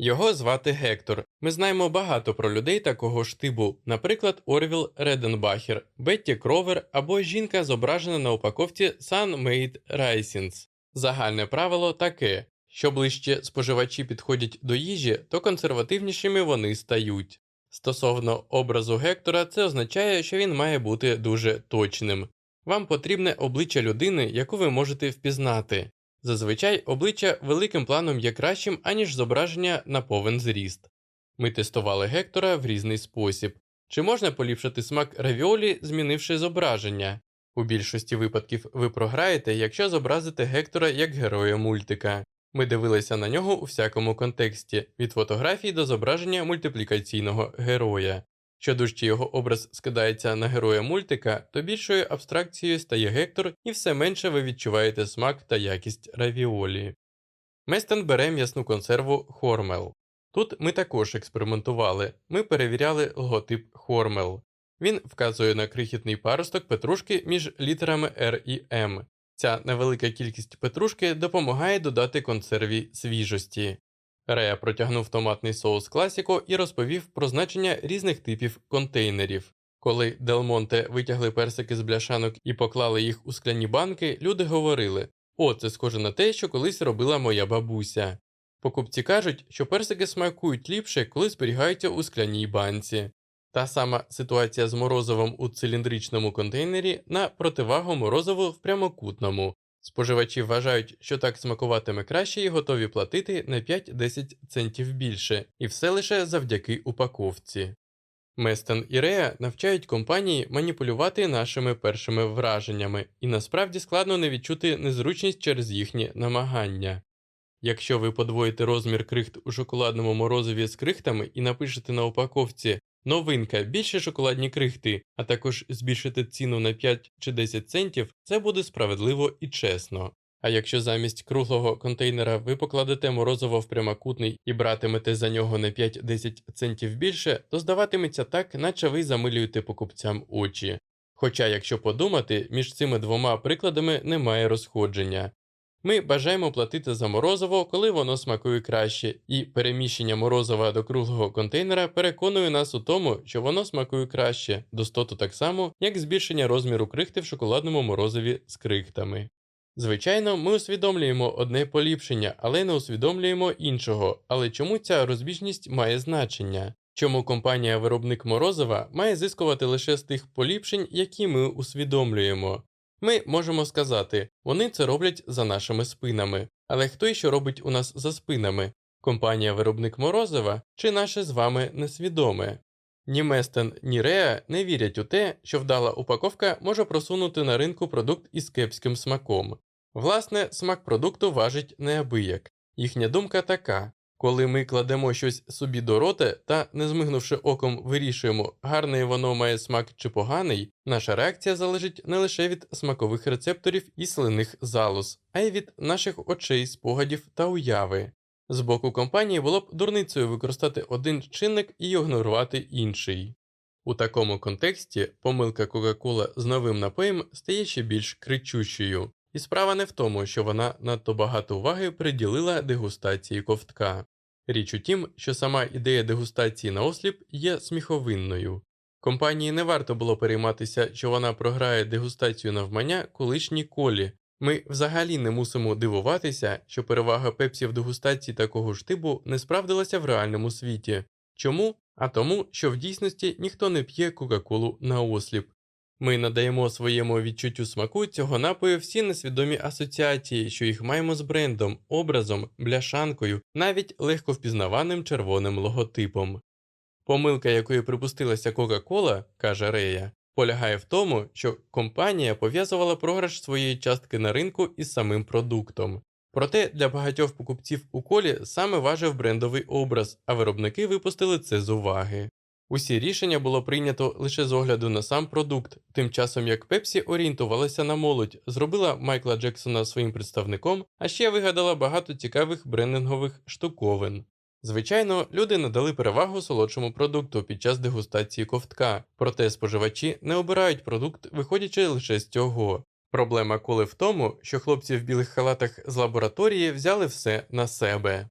Його звати Гектор. Ми знаємо багато про людей такого штибу, наприклад, Орвіл Реденбахер, Бетті Кровер або жінка, зображена на упаковці Sun-Made Risings. Загальне правило таке: що ближче споживачі підходять до їжі, то консервативнішими вони стають. Стосовно образу Гектора, це означає, що він має бути дуже точним. Вам потрібне обличчя людини, яку ви можете впізнати. Зазвичай обличчя великим планом є кращим, аніж зображення на повен зріст. Ми тестували Гектора в різний спосіб. Чи можна поліпшити смак равіолі, змінивши зображення? У більшості випадків ви програєте, якщо зобразите Гектора як героя мультика. Ми дивилися на нього у всякому контексті, від фотографій до зображення мультиплікаційного героя. Що дужче його образ скидається на героя мультика, то більшою абстракцією стає Гектор і все менше ви відчуваєте смак та якість равіолі. Местен бере м'ясну консерву Hormel. Тут ми також експериментували, ми перевіряли логотип Hormel. Він вказує на крихітний паросток петрушки між літерами R і M. Ця невелика кількість петрушки допомагає додати консерві свіжості. Рея протягнув томатний соус класіко і розповів про значення різних типів контейнерів. Коли Делмонте витягли персики з бляшанок і поклали їх у скляні банки, люди говорили: О, це схоже на те, що колись робила моя бабуся. Покупці кажуть, що персики смакують ліпше, коли зберігаються у скляній банці. Та сама ситуація з морозивом у циліндричному контейнері на противагу морозиву в прямокутному. Споживачі вважають, що так смакуватиме краще і готові платити на 5-10 центів більше, і все лише завдяки упаковці. Местен і Рея навчають компанії маніпулювати нашими першими враженнями, і насправді складно не відчути незручність через їхні намагання. Якщо ви подвоїте розмір крихт у шоколадному морозиві з крихтами і напишете на упаковці Новинка більше шоколадні крихти, а також збільшити ціну на 5 чи 10 центів, це буде справедливо і чесно. А якщо замість круглого контейнера ви покладете морозиво в прямокутний і братимете за нього на 5-10 центів більше, то здаватиметься так, наче ви замилюєте покупцям очі. Хоча, якщо подумати, між цими двома прикладами немає розходження. Ми бажаємо платити за морозиво, коли воно смакує краще, і переміщення морозива до круглого контейнера переконує нас у тому, що воно смакує краще, достоту так само, як збільшення розміру крихти в шоколадному морозиві з крихтами. Звичайно, ми усвідомлюємо одне поліпшення, але не усвідомлюємо іншого. Але чому ця розбіжність має значення? Чому компанія-виробник морозива має зискувати лише з тих поліпшень, які ми усвідомлюємо? Ми можемо сказати, вони це роблять за нашими спинами, але хто що робить у нас за спинами? Компанія виробник Морозива чи наше з вами несвідоме? Ні Местен, ні Реа не вірять у те, що вдала упаковка може просунути на ринку продукт із кепським смаком. Власне, смак продукту важить неабияк. Їхня думка така коли ми кладемо щось собі до рота та, не змигнувши оком, вирішуємо, гарний воно має смак чи поганий, наша реакція залежить не лише від смакових рецепторів і слинних залоз, а й від наших очей, спогадів та уяви. З боку компанії було б дурницею використати один чинник і ігнорувати інший. У такому контексті помилка Кока-Кола з новим напоєм стає ще більш кричущою. І справа не в тому, що вона надто багато уваги приділила дегустації ковтка. Річ у тім, що сама ідея дегустації на осліп є сміховинною. Компанії не варто було перейматися, що вона програє дегустацію навмання колишній колі. Ми взагалі не мусимо дивуватися, що перевага пепсі в дегустації такого ж типу не справдилася в реальному світі. Чому? А тому, що в дійсності ніхто не п'є Кока-Колу на осліп. Ми надаємо своєму відчуттю смаку цього напою всі несвідомі асоціації, що їх маємо з брендом, образом, бляшанкою, навіть легко впізнаваним червоним логотипом. Помилка, якої припустилася Кока-Кола, каже Рея, полягає в тому, що компанія пов'язувала програш своєї частки на ринку із самим продуктом. Проте для багатьох покупців у колі саме важив брендовий образ, а виробники випустили це з уваги. Усі рішення було прийнято лише з огляду на сам продукт, тим часом як Пепсі орієнтувалася на молодь, зробила Майкла Джексона своїм представником, а ще вигадала багато цікавих брендингових штуковин. Звичайно, люди надали перевагу солодшому продукту під час дегустації ковтка, проте споживачі не обирають продукт, виходячи лише з цього. Проблема коли в тому, що хлопці в білих халатах з лабораторії взяли все на себе.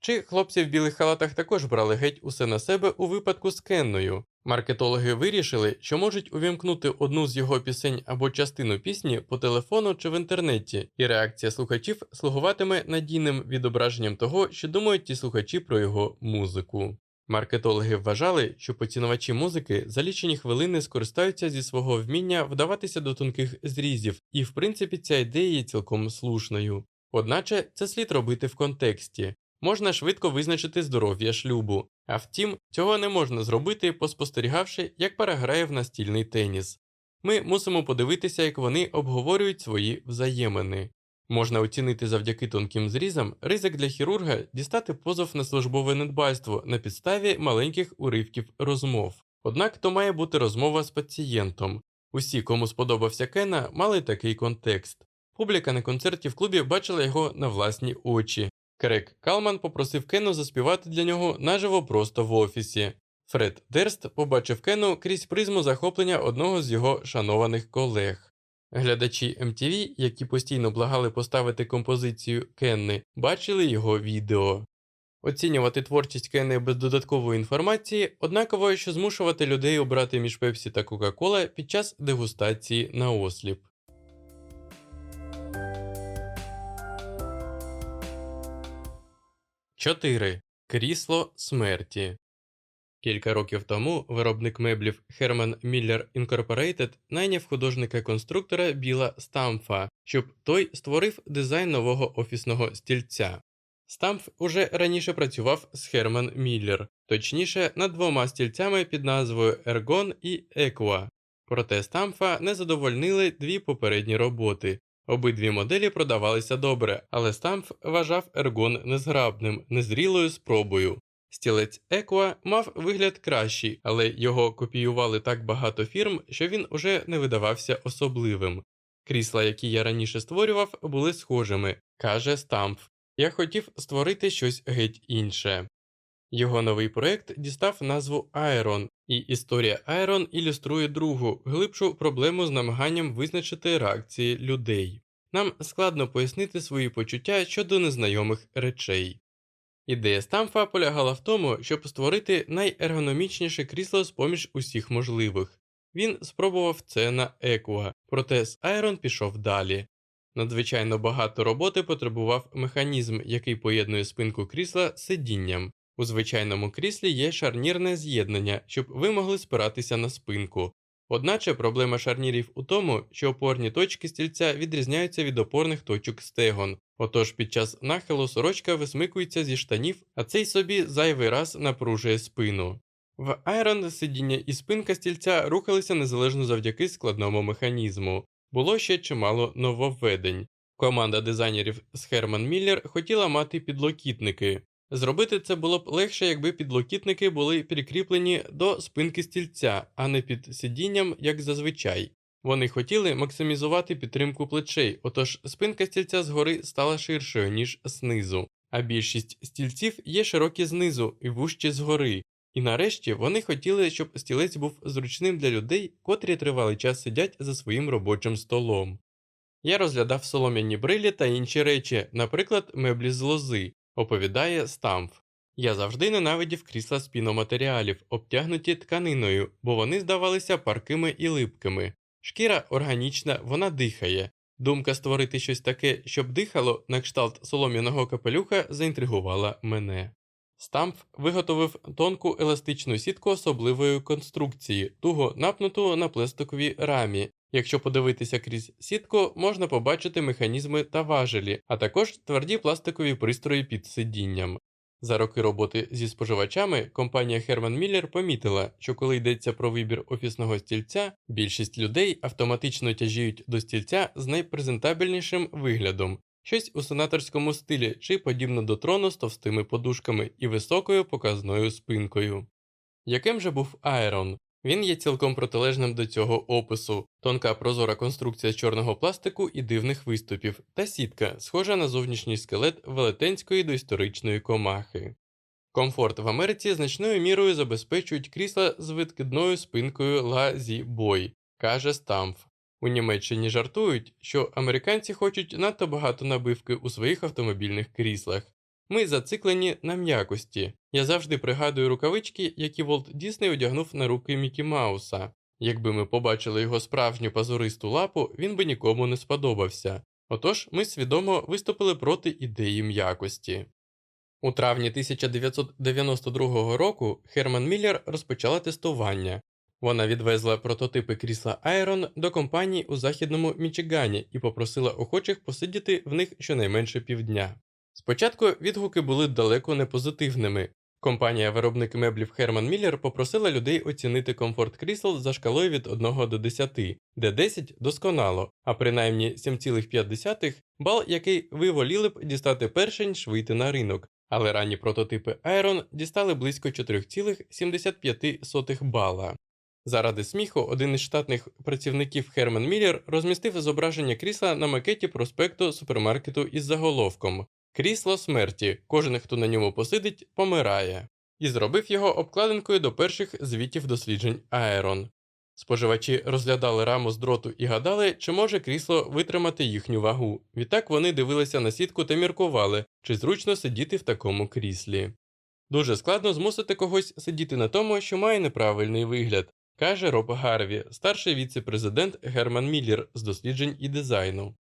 Чи хлопці в білих халатах також брали геть усе на себе у випадку з Кенною? Маркетологи вирішили, що можуть увімкнути одну з його пісень або частину пісні по телефону чи в інтернеті, і реакція слухачів слугуватиме надійним відображенням того, що думають ті слухачі про його музику. Маркетологи вважали, що поцінувачі музики за лічені хвилини скористаються зі свого вміння вдаватися до тонких зрізів, і в принципі ця ідея є цілком слушною. Одначе це слід робити в контексті. Можна швидко визначити здоров'я шлюбу. А втім, цього не можна зробити, поспостерігавши, як пара грає в настільний теніс. Ми мусимо подивитися, як вони обговорюють свої взаємини. Можна оцінити завдяки тонким зрізам ризик для хірурга дістати позов на службове недбальство на підставі маленьких уривків розмов. Однак то має бути розмова з пацієнтом. Усі, кому сподобався Кена, мали такий контекст. Публіка на концерті в клубі бачила його на власні очі. Крек Калман попросив Кену заспівати для нього наживо просто в офісі. Фред Дерст побачив Кену крізь призму захоплення одного з його шанованих колег. Глядачі MTV, які постійно благали поставити композицію Кенни, бачили його відео. Оцінювати творчість Кенни без додаткової інформації однаково, що змушувати людей обрати між Пепсі та Кока-Кола під час дегустації на осліп. Чотири. Крісло смерті. Кілька років тому виробник меблів Herman Miller Incorporated найняв художника-конструктора Біла Стамфа, щоб той створив дизайн нового офісного стільця. Стамф уже раніше працював з Herman Miller, точніше над двома стільцями під назвою Ergon і Equa. Проте Стамфа не задовольнили дві попередні роботи. Обидві моделі продавалися добре, але Стамф вважав Ergon незграбним, незрілою спробою. Стілець Еква мав вигляд кращий, але його копіювали так багато фірм, що він уже не видавався особливим. Крісла, які я раніше створював, були схожими, каже Стамф. Я хотів створити щось геть інше. Його новий проект дістав назву Айрон, і історія Айрон ілюструє другу, глибшу проблему з намаганням визначити реакції людей. Нам складно пояснити свої почуття щодо незнайомих речей. Ідея Стамфа полягала в тому, щоб створити найергономічніше крісло з поміж усіх можливих. Він спробував це на Екуа, проте з Айрон пішов далі. Надзвичайно багато роботи потребував механізм, який поєднує спинку крісла з сидінням. У звичайному кріслі є шарнірне з'єднання, щоб ви могли спиратися на спинку. Одначе проблема шарнірів у тому, що опорні точки стільця відрізняються від опорних точок стегон, отож під час нахилу сорочка висмикується зі штанів, а цей собі зайвий раз напружує спину. В Айрон сидіння і спинка стільця рухалися незалежно завдяки складному механізму. Було ще чимало нововведень. Команда дизайнерів з Herman Miller хотіла мати підлокітники. Зробити це було б легше, якби підлокітники були прикріплені до спинки стільця, а не під сидінням, як зазвичай. Вони хотіли максимізувати підтримку плечей, отож спинка стільця згори стала ширшою, ніж знизу, а більшість стільців є широкі знизу і вужчі згори. І нарешті вони хотіли, щоб стілець був зручним для людей, котрі тривалий час сидять за своїм робочим столом. Я розглядав солом'яні брилі та інші речі, наприклад, меблі з лози, оповідає Стамф. Я завжди ненавидів крісла з піноматеріалів, обтягнуті тканиною, бо вони здавалися паркими і липкими. Шкіра органічна, вона дихає. Думка створити щось таке, щоб дихало, на кшталт солом'яного капелюха, заінтригувала мене. Стамф виготовив тонку еластичну сітку особливої конструкції, туго напнуту на пластиковій рамі. Якщо подивитися крізь сітку, можна побачити механізми та важелі, а також тверді пластикові пристрої під сидінням. За роки роботи зі споживачами компанія Herman Miller помітила, що коли йдеться про вибір офісного стільця, більшість людей автоматично тяжіють до стільця з найпрезентабельнішим виглядом, щось у сенаторському стилі чи подібно до трону з товстими подушками і високою показною спинкою. Яким же був Айрон? Він є цілком протилежним до цього опису, тонка прозора конструкція чорного пластику і дивних виступів, та сітка, схожа на зовнішній скелет велетенської доісторичної комахи. Комфорт в Америці значною мірою забезпечують крісла з відкидною спинкою La Boy, каже Стамф. У Німеччині жартують, що американці хочуть надто багато набивки у своїх автомобільних кріслах. Ми зациклені на м'якості. Я завжди пригадую рукавички, які Волт Дісней одягнув на руки Мікі Мауса. Якби ми побачили його справжню пазуристу лапу, він би нікому не сподобався. Отож, ми свідомо виступили проти ідеї м'якості. У травні 1992 року Херман Міллер розпочала тестування. Вона відвезла прототипи крісла Айрон до компанії у західному Мічигані і попросила охочих посидіти в них щонайменше півдня. Спочатку відгуки були далеко не позитивними. Компанія виробник меблів Herman Miller попросила людей оцінити комфорт крісел за шкалою від 1 до 10, де 10 досконало, а принаймні 7,5 бал, який ви воліли б дістати перше, ніж вийти на ринок. Але ранні прототипи Iron дістали близько 4,75 бала. Заради сміху, один із штатних працівників Херман Міллер розмістив зображення крісла на макеті проспекту супермаркету із заголовком Крісло смерті, кожен, хто на ньому посидить, помирає, і зробив його обкладинкою до перших звітів досліджень Аерон. Споживачі розглядали раму з дроту і гадали, чи може крісло витримати їхню вагу. Відтак вони дивилися на сітку та міркували, чи зручно сидіти в такому кріслі. Дуже складно змусити когось сидіти на тому, що має неправильний вигляд, каже Роб Гарві, старший віце-президент Герман Міллер з досліджень і дизайну.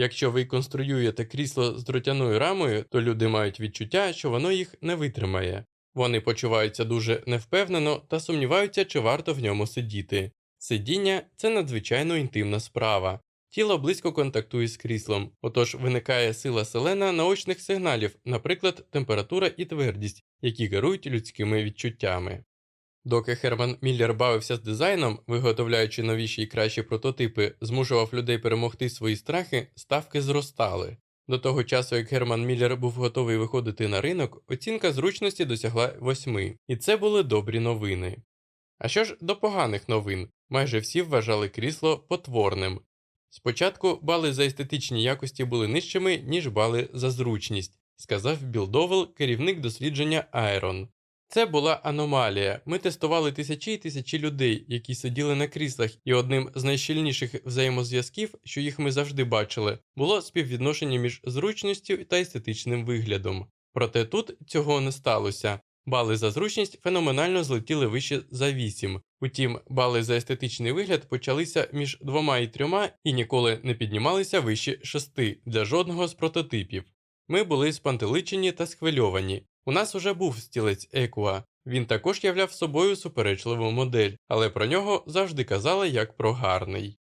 Якщо ви конструюєте крісло з дротяною рамою, то люди мають відчуття, що воно їх не витримає. Вони почуваються дуже невпевнено та сумніваються, чи варто в ньому сидіти. Сидіння це надзвичайно інтимна справа. Тіло близько контактує з кріслом, отож виникає сила селена наочних сигналів, наприклад, температура і твердість, які керують людськими відчуттями. Доки Херман Міллер бавився з дизайном, виготовляючи новіші і кращі прототипи, змушував людей перемогти свої страхи, ставки зростали. До того часу, як Герман Міллер був готовий виходити на ринок, оцінка зручності досягла восьми, і це були добрі новини. А що ж до поганих новин, майже всі вважали крісло потворним. Спочатку бали за естетичні якості були нижчими, ніж бали за зручність, сказав Білл Довел, керівник дослідження Aeron. Це була аномалія. Ми тестували тисячі і тисячі людей, які сиділи на кріслах, і одним з найщільніших взаємозв'язків, що їх ми завжди бачили, було співвідношення між зручністю та естетичним виглядом. Проте тут цього не сталося. Бали за зручність феноменально злетіли вище за 8. Утім, бали за естетичний вигляд почалися між двома і трьома і ніколи не піднімалися вище 6 для жодного з прототипів. Ми були спантеличені та схвильовані. У нас уже був стілець Екуа. Він також являв собою суперечливу модель, але про нього завжди казали як про гарний.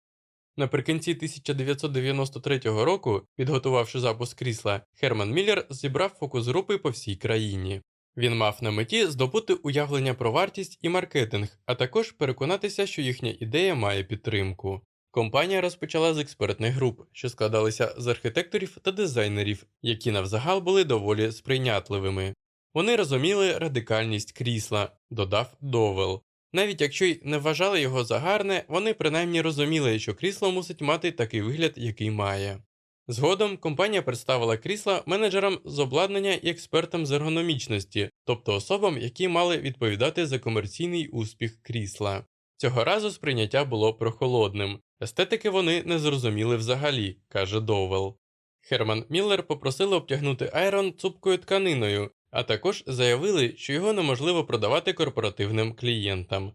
Наприкінці 1993 року, підготувавши запуск крісла, Херман Міллер зібрав фокус групи по всій країні. Він мав на меті здобути уявлення про вартість і маркетинг, а також переконатися, що їхня ідея має підтримку. Компанія розпочала з експертних груп, що складалися з архітекторів та дизайнерів, які навзагал були доволі сприйнятливими. Вони розуміли радикальність крісла, додав Довел. Навіть якщо й не вважали його за гарне, вони принаймні розуміли, що крісло мусить мати такий вигляд, який має. Згодом компанія представила крісла менеджерам з обладнання і експертам з ергономічності, тобто особам, які мали відповідати за комерційний успіх крісла. Цього разу сприйняття було прохолодним, естетики вони не зрозуміли взагалі, каже Довел. Херман Міллер попросили обтягнути Айрон цупкою тканиною, а також заявили, що його неможливо продавати корпоративним клієнтам.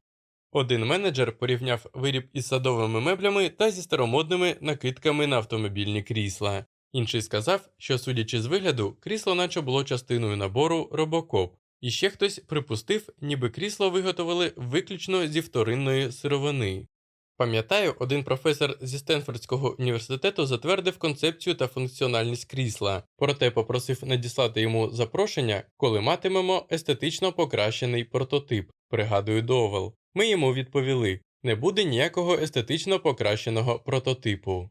Один менеджер порівняв виріб із садовими меблями та зі старомодними накидками на автомобільні крісла. Інший сказав, що, судячи з вигляду, крісло наче було частиною набору робокоп, і ще хтось припустив, ніби крісло виготовили виключно зі вторинної сировини. Пам'ятаю, один професор зі Стенфордського університету затвердив концепцію та функціональність крісла, проте попросив надіслати йому запрошення, коли матимемо естетично покращений прототип, пригадую Довел. Ми йому відповіли не буде ніякого естетично покращеного прототипу.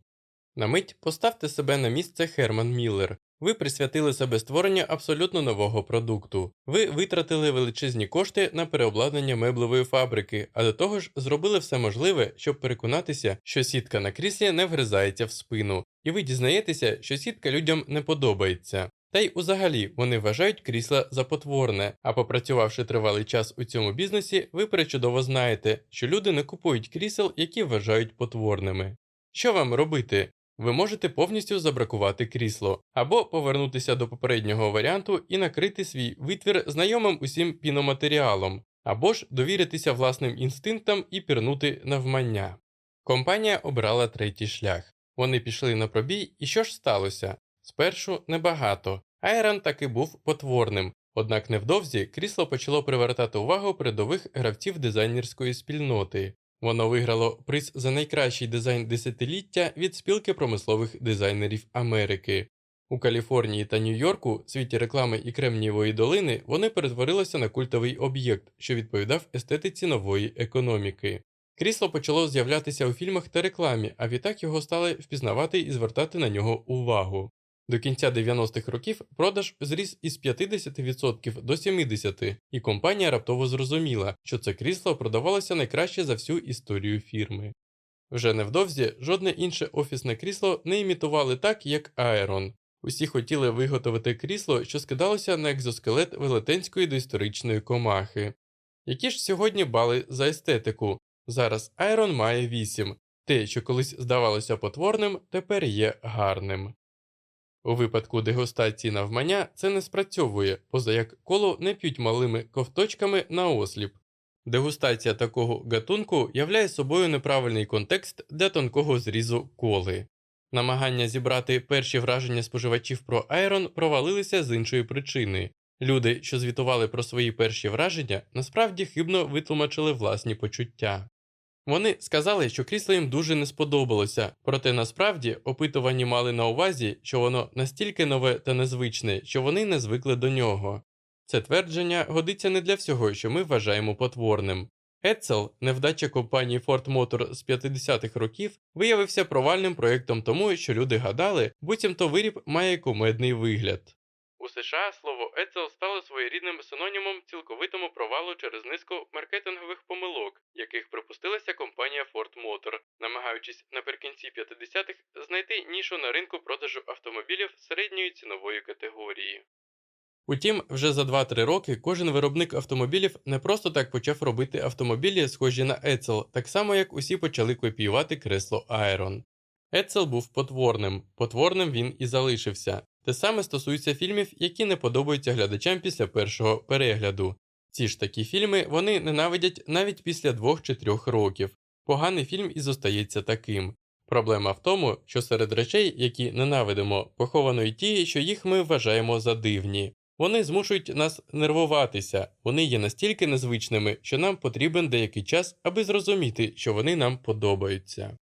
На мить поставте себе на місце Херман Міллер. Ви присвятили себе створенню абсолютно нового продукту. Ви витратили величезні кошти на переобладнання меблевої фабрики, а до того ж зробили все можливе, щоб переконатися, що сітка на кріслі не вгризається в спину, і ви дізнаєтеся, що сітка людям не подобається. Та й узагалі вони вважають крісла за потворне, а попрацювавши тривалий час у цьому бізнесі, ви перечудово знаєте, що люди не купують крісел, які вважають потворними. Що вам робити? Ви можете повністю забракувати крісло, або повернутися до попереднього варіанту і накрити свій витвір знайомим усім піноматеріалом, або ж довіритися власним інстинктам і пірнути навмання. Компанія обрала третій шлях. Вони пішли на пробій, і що ж сталося? Спершу небагато. Айрон таки був потворним, однак невдовзі крісло почало привертати увагу передових гравців дизайнерської спільноти. Воно виграло приз за найкращий дизайн десятиліття від спілки промислових дизайнерів Америки. У Каліфорнії та Нью-Йорку, світі реклами і Кремнієвої долини, вони перетворилися на культовий об'єкт, що відповідав естетиці нової економіки. Крісло почало з'являтися у фільмах та рекламі, а відтак його стали впізнавати і звертати на нього увагу. До кінця 90-х років продаж зріс із 50% до 70%, і компанія раптово зрозуміла, що це крісло продавалося найкраще за всю історію фірми. Вже невдовзі жодне інше офісне крісло не імітували так, як Aeron. Усі хотіли виготовити крісло, що скидалося на екзоскелет велетенської доісторичної комахи. Які ж сьогодні бали за естетику? Зараз Aeron має 8. Те, що колись здавалося потворним, тепер є гарним. У випадку дегустації навмання це не спрацьовує, поза як коло не п'ють малими ковточками на осліп. Дегустація такого гатунку являє собою неправильний контекст для тонкого зрізу коли. Намагання зібрати перші враження споживачів про Айрон провалилися з іншої причини. Люди, що звітували про свої перші враження, насправді хибно витлумачили власні почуття. Вони сказали, що крісло їм дуже не сподобалося, проте насправді опитувані мали на увазі, що воно настільки нове та незвичне, що вони не звикли до нього. Це твердження годиться не для всього, що ми вважаємо потворним. Ецел, невдача компанії Ford Motor з 50-х років, виявився провальним проєктом тому, що люди гадали, буцімто виріб має кумедний вигляд. У США слово Ецел стало своєрідним синонімом цілковитому провалу через низку маркетингових помилок, яких припустилася компанія Ford Motor, намагаючись наприкінці 50-х знайти нішу на ринку продажу автомобілів середньої цінової категорії. Утім, вже за 2-3 роки кожен виробник автомобілів не просто так почав робити автомобілі, схожі на Ецел, так само як усі почали копіювати кресло Айрон. Ецел був потворним, потворним він і залишився. Те саме стосується фільмів, які не подобаються глядачам після першого перегляду. Ці ж такі фільми вони ненавидять навіть після двох чи трьох років. Поганий фільм і зостається таким. Проблема в тому, що серед речей, які ненавидимо, поховано й ті, що їх ми вважаємо за дивні. Вони змушують нас нервуватися, вони є настільки незвичними, що нам потрібен деякий час, аби зрозуміти, що вони нам подобаються.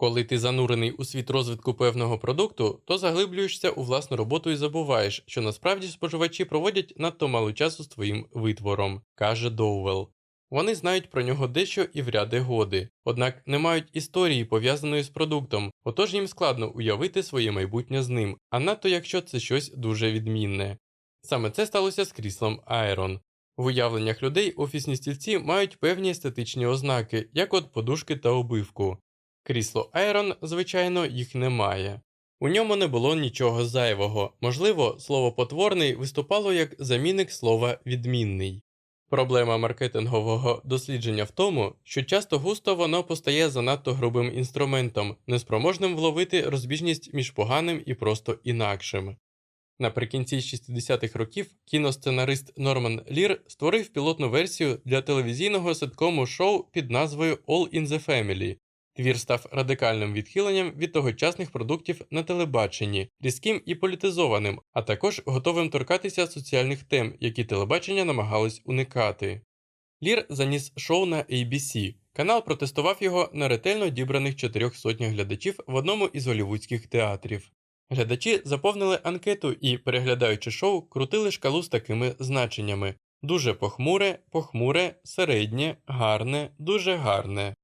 Коли ти занурений у світ розвитку певного продукту, то заглиблюєшся у власну роботу і забуваєш, що насправді споживачі проводять надто мало часу з твоїм витвором, каже Доувел. Вони знають про нього дещо і в ряди годи, однак не мають історії пов'язаної з продуктом, отож їм складно уявити своє майбутнє з ним, а надто якщо це щось дуже відмінне. Саме це сталося з кріслом Айрон. В уявленнях людей офісні стільці мають певні естетичні ознаки, як от подушки та обивку. Крісло Айрон, звичайно, їх немає. У ньому не було нічого зайвого, можливо, слово потворний виступало як замінник слова відмінний. Проблема маркетингового дослідження в тому, що часто густо воно постає занадто грубим інструментом, неспроможним вловити розбіжність між поганим і просто інакшим. Наприкінці 60-х років кіносценарист Норман Лір створив пілотну версію для телевізійного ситкому шоу під назвою All in the Family. Твір став радикальним відхиленням від тогочасних продуктів на телебаченні, різким і політизованим, а також готовим торкатися соціальних тем, які телебачення намагались уникати. Лір заніс шоу на ABC. Канал протестував його на ретельно дібраних чотирьох сотнях глядачів в одному із голівудських театрів. Глядачі заповнили анкету і, переглядаючи шоу, крутили шкалу з такими значеннями: дуже похмуре, похмуре, середнє, гарне, дуже гарне.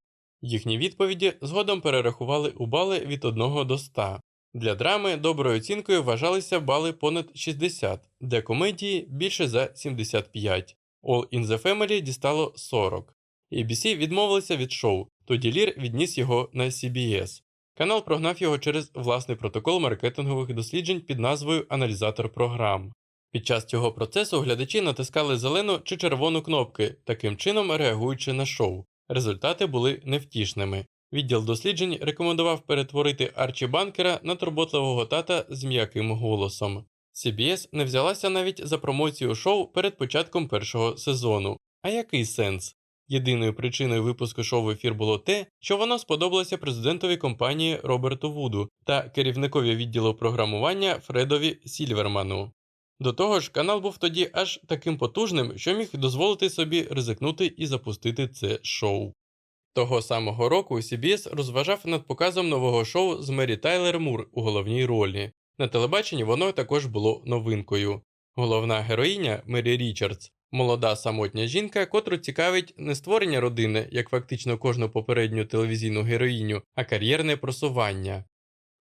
Їхні відповіді згодом перерахували у бали від 1 до 100. Для драми доброю оцінкою вважалися бали понад 60, для комедії більше за 75. All in the Family дістало 40. ABC відмовилися від шоу, тоді Лір відніс його на CBS. Канал прогнав його через власний протокол маркетингових досліджень під назвою Аналізатор програм. Під час цього процесу глядачі натискали зелену чи червону кнопки, таким чином реагуючи на шоу. Результати були невтішними. Відділ досліджень рекомендував перетворити Арчі Банкера на турботливого тата з м'яким голосом. CBS не взялася навіть за промоцію шоу перед початком першого сезону. А який сенс? Єдиною причиною випуску шоу в ефір було те, що воно сподобалося президентові компанії Роберту Вуду та керівникові відділу програмування Фредові Сільверману. До того ж, канал був тоді аж таким потужним, що міг дозволити собі ризикнути і запустити це шоу. Того самого року CBS розважав над показом нового шоу з Мері Тайлер Мур у головній ролі. На телебаченні воно також було новинкою. Головна героїня Мері Річардс молода самотня жінка, котру цікавить не створення родини, як фактично кожну попередню телевізійну героїню, а кар'єрне просування.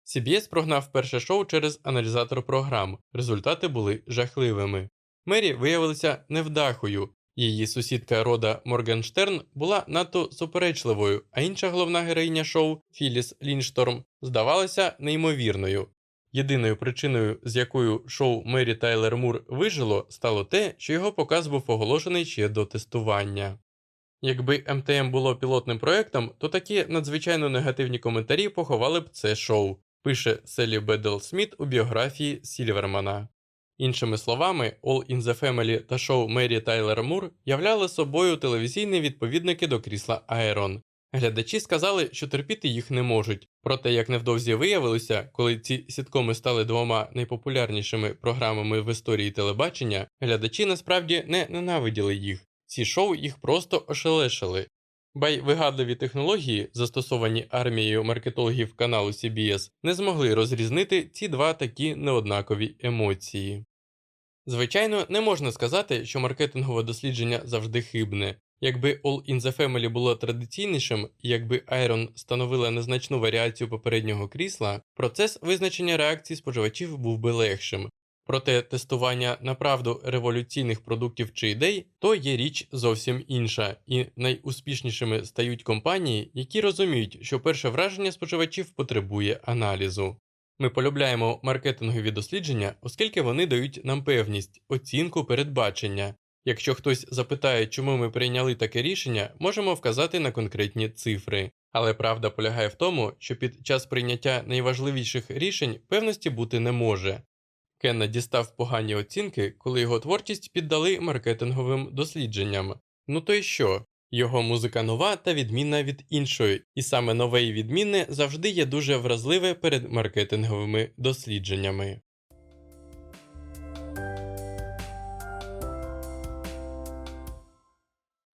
CBS прогнав перше шоу через аналізатор програм, результати були жахливими. Мері виявилася невдахою, її сусідка рода Моргенштерн була надто суперечливою, а інша головна героїня шоу Філіс Ліншторм здавалася неймовірною. Єдиною причиною, з якою шоу Мері Тайлер Мур вижило, стало те, що його показ був оголошений ще до тестування. Якби МТМ було пілотним проектом, то такі надзвичайно негативні коментарі поховали б це шоу, пише Селі Бедел Сміт у біографії Сільвермана. Іншими словами, All in the Family та шоу Мері Тайлер Мур являли собою телевізійні відповідники до крісла Айрон. Глядачі сказали, що терпіти їх не можуть. Проте, як невдовзі виявилося, коли ці сіткоми стали двома найпопулярнішими програмами в історії телебачення, глядачі насправді не ненавиділи їх. Ці шоу їх просто ошелешили. Бай вигадливі технології, застосовані армією маркетологів каналу CBS, не змогли розрізнити ці два такі неоднакові емоції. Звичайно, не можна сказати, що маркетингове дослідження завжди хибне. Якби All in the Family було традиційнішим, і якби Iron становила незначну варіацію попереднього крісла, процес визначення реакції споживачів був би легшим. Проте тестування направду революційних продуктів чи ідей то є річ зовсім інша, і найуспішнішими стають компанії, які розуміють, що перше враження споживачів потребує аналізу. Ми полюбляємо маркетингові дослідження, оскільки вони дають нам певність, оцінку передбачення. Якщо хтось запитає, чому ми прийняли таке рішення, можемо вказати на конкретні цифри. Але правда полягає в тому, що під час прийняття найважливіших рішень певності бути не може. Кенна дістав погані оцінки, коли його творчість піддали маркетинговим дослідженням. Ну то й що? Його музика нова та відмінна від іншої, і саме нове і відмінне завжди є дуже вразливе перед маркетинговими дослідженнями.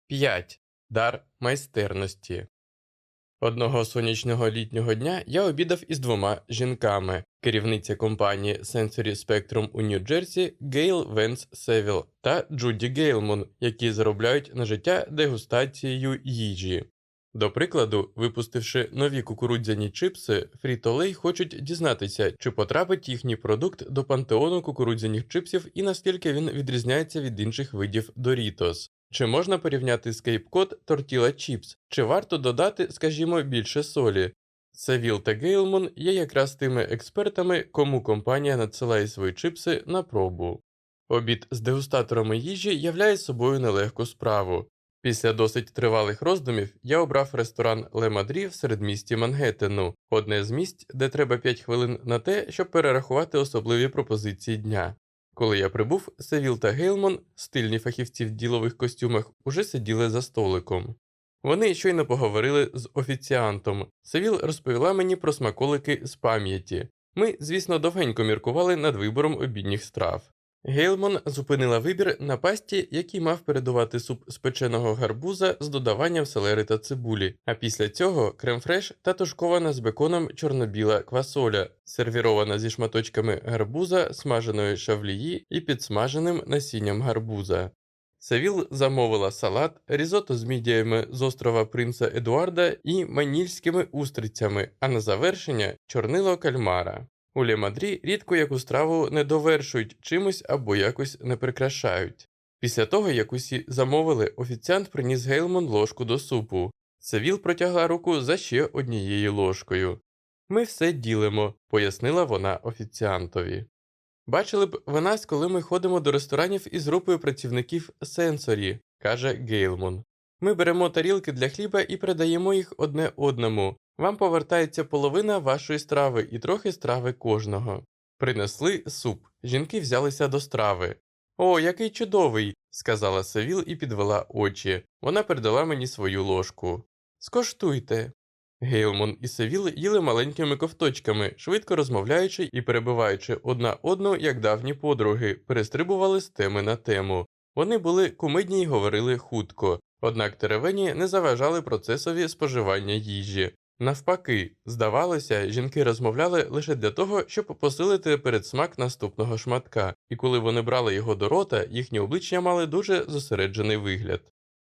П'ять дар майстерності. Одного сонячного літнього дня я обідав із двома жінками: керівниця компанії Sensory Spectrum у Нью-Джерсі Гейл Венс Севіл та Джуді Гейлмон, які заробляють на життя дегустацією їжі. До прикладу, випустивши нові кукурудзяні чипси, Frito-Lay хочуть дізнатися, чи потрапить їхній продукт до пантеону кукурудзяних чипсів і наскільки він відрізняється від інших видів Doritos. Чи можна порівняти Cape Cod Tortilla Chips, чи варто додати, скажімо, більше солі? Севіл та Гейлмон є якраз тими експертами, кому компанія надсилає свої чипси на пробу. Обід з дегустаторами їжі являє собою нелегку справу. Після досить тривалих роздумів я обрав ресторан Le Madri в середмісті Мангеттену, одне з місць, де треба 5 хвилин на те, щоб перерахувати особливі пропозиції дня. Коли я прибув, Севіл та Гейлмон, стильні фахівці в ділових костюмах, уже сиділи за столиком. Вони щойно поговорили з офіціантом. Севіл розповіла мені про смаколики з пам'яті. Ми, звісно, довгенько міркували над вибором обідніх страв. Гейлмон зупинила вибір на пасті, який мав передувати суп з печеного гарбуза з додаванням селери та цибулі, а після цього крем-фреш та тушкована з беконом чорнобіла квасоля, сервірована зі шматочками гарбуза, смаженої шавлії і підсмаженим насінням гарбуза. Севіл замовила салат, різото з мідіями з острова Принца Едуарда і манільськими устрицями, а на завершення чорнило кальмара. У Лемадрі рідко яку страву не довершують чимось або якось не прикрашають. Після того, як усі замовили, офіціант приніс Гейлмон ложку до супу. Севіл протягла руку за ще однією ложкою. Ми все ділимо, пояснила вона офіціантові. Бачили б ви нас, коли ми ходимо до ресторанів із групою працівників Sensory, каже Гейлмон. Ми беремо тарілки для хліба і передаємо їх одне одному. Вам повертається половина вашої страви і трохи страви кожного. Принесли суп. Жінки взялися до страви. О, який чудовий, сказала Севіл і підвела очі. Вона передала мені свою ложку. Скоштуйте. Гейлмон і Севіл їли маленькими ковточками, швидко розмовляючи і перебиваючи одна одну, як давні подруги, перестрибували з теми на тему. Вони були кумидні й говорили хутко, однак теревені не заважали процесові споживання їжі. Навпаки, здавалося, жінки розмовляли лише для того, щоб посилити передсмак наступного шматка, і коли вони брали його до рота, їхні обличчя мали дуже зосереджений вигляд.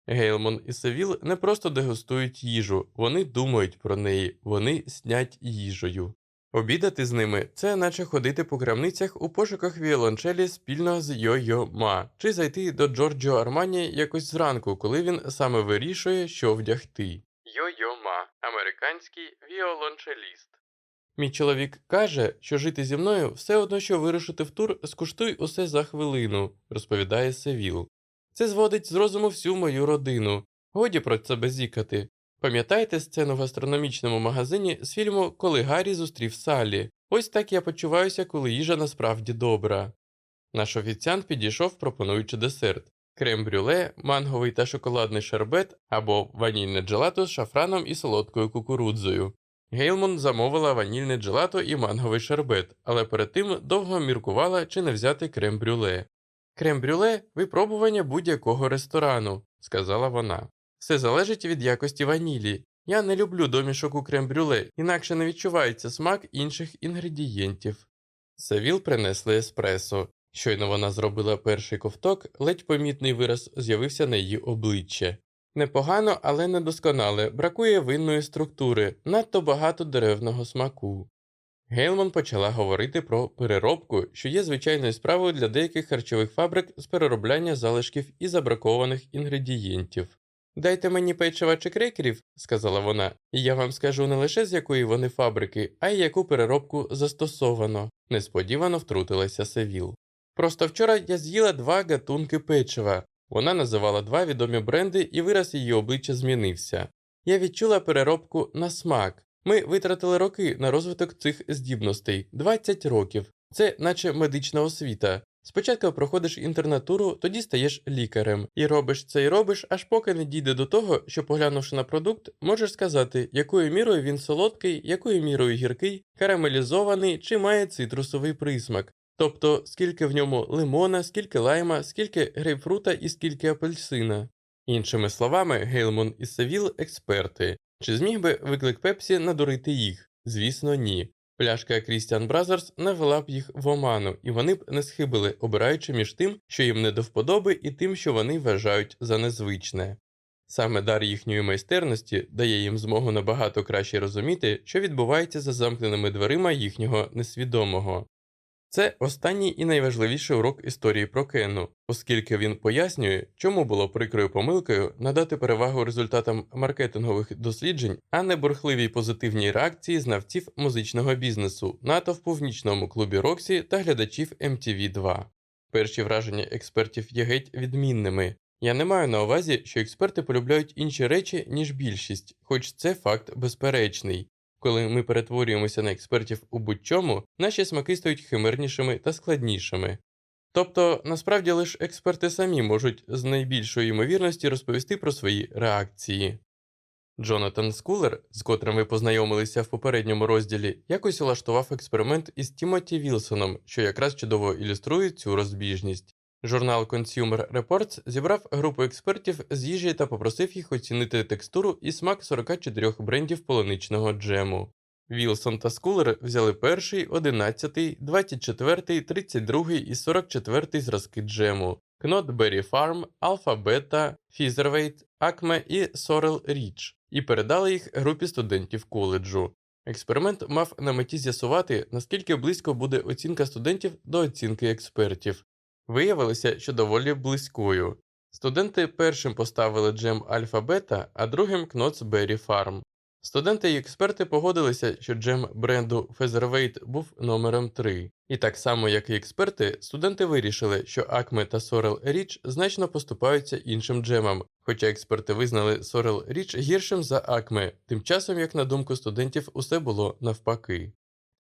Гейлмон і Севіл не просто дегустують їжу, вони думають про неї, вони снять їжею. Обідати з ними це наче ходити по крамницях у пошуках віолончелі спільно з Йо-Йо Ма, чи зайти до Джорджіо Армані якось зранку, коли він саме вирішує, що вдягти. Йо-Йо американський віолончеліст. Мій чоловік каже, що жити зі мною все одно, що вирушити в тур, скуштуй усе за хвилину, розповідає Севіл. Це зводить з розуму всю мою родину. Годі про це базікати. Пам'ятаєте сцену в гастрономічному магазині з фільму Коли Гаррі зустрів Саллі? Ось так я почуваюся, коли їжа насправді добра. Наш офіціант підійшов, пропонуючи десерт крем-брюле, манговий та шоколадний шербет або ванільне джелато з шафраном і солодкою кукурудзою. Гейлмон замовила ванільне джелато і манговий шербет, але перед тим довго міркувала, чи не взяти крем-брюле. Крем-брюле випробування будь-якого ресторану, сказала вона. Все залежить від якості ванілі. Я не люблю домішок у крем-брюле, інакше не відчувається смак інших інгредієнтів. Севіл принесли еспресо. Щойно вона зробила перший ковток, ледь помітний вираз з'явився на її обличчя. Непогано, але недосконале, бракує винної структури, надто багато деревного смаку. Гейлман почала говорити про переробку, що є звичайною справою для деяких харчових фабрик з переробляння залишків і забракованих інгредієнтів. Дайте мені печива чи крекерів, сказала вона, і я вам скажу не лише з якої вони фабрики, а й яку переробку застосовано, несподівано втрутилася Севіл. Просто вчора я з'їла два гатунки печива. Вона називала два відомі бренди, і вираз її обличчя змінився. Я відчула переробку на смак. Ми витратили роки на розвиток цих здібностей 20 років. Це наче медична освіта. Спочатку проходиш інтернатуру, тоді стаєш лікарем, і робиш це і робиш, аж поки не дійде до того, що, поглянувши на продукт, можеш сказати, якою мірою він солодкий, якою мірою гіркий, карамелізований чи має цитрусовий присмак. Тобто, скільки в ньому лимона, скільки лайма, скільки грейпфрута і скільки апельсина. Іншими словами, Гейлмон і Севіл експерти. Чи зміг би виклик Пепсі надурити їх? Звісно, ні. Пляшка Крістіан Бразерс навела б їх в оману, і вони б не схибили, обираючи між тим, що їм не до вподоби, і тим, що вони вважають за незвичне. Саме дар їхньої майстерності дає їм змогу набагато краще розуміти, що відбувається за замкненими дверима їхнього несвідомого. Це останній і найважливіший урок історії про Кенну, оскільки він пояснює, чому було прикрою помилкою надати перевагу результатам маркетингових досліджень, а не бурхливій позитивній реакції знавців музичного бізнесу, натовпу в нічному клубі Роксі та глядачів MTV 2. Перші враження експертів є геть відмінними. Я не маю на увазі, що експерти полюбляють інші речі, ніж більшість, хоч це факт безперечний. Коли ми перетворюємося на експертів у будь-чому, наші смаки стають химернішими та складнішими. Тобто, насправді лише експерти самі можуть з найбільшої ймовірності розповісти про свої реакції. Джонатан Скулер, з котрим ви познайомилися в попередньому розділі, якось улаштував експеримент із Тімоті Вілсоном, що якраз чудово ілюструє цю розбіжність. Журнал Consumer Reports зібрав групу експертів з їжі та попросив їх оцінити текстуру і смак 44 брендів полуничного джему. Вілсон та Скулер взяли перший, 11, 24, 32 і 44 зразки джему, Knot Berry Farm, Alpha Beta, Featherweight, Acme і Sorrel Ridge і передали їх групі студентів коледжу. Експеримент мав на меті з'ясувати, наскільки близько буде оцінка студентів до оцінки експертів. Виявилося, що доволі близькою. Студенти першим поставили джем альфа-бета, а другим Knott's Berry Farm. Студенти і експерти погодилися, що джем бренду Featherweight був номером 3. І так само, як і експерти, студенти вирішили, що Acme та Sorrel Ridge значно поступаються іншим джемам, хоча експерти визнали Sorrel Ridge гіршим за Acme, тим часом, як на думку студентів, усе було навпаки.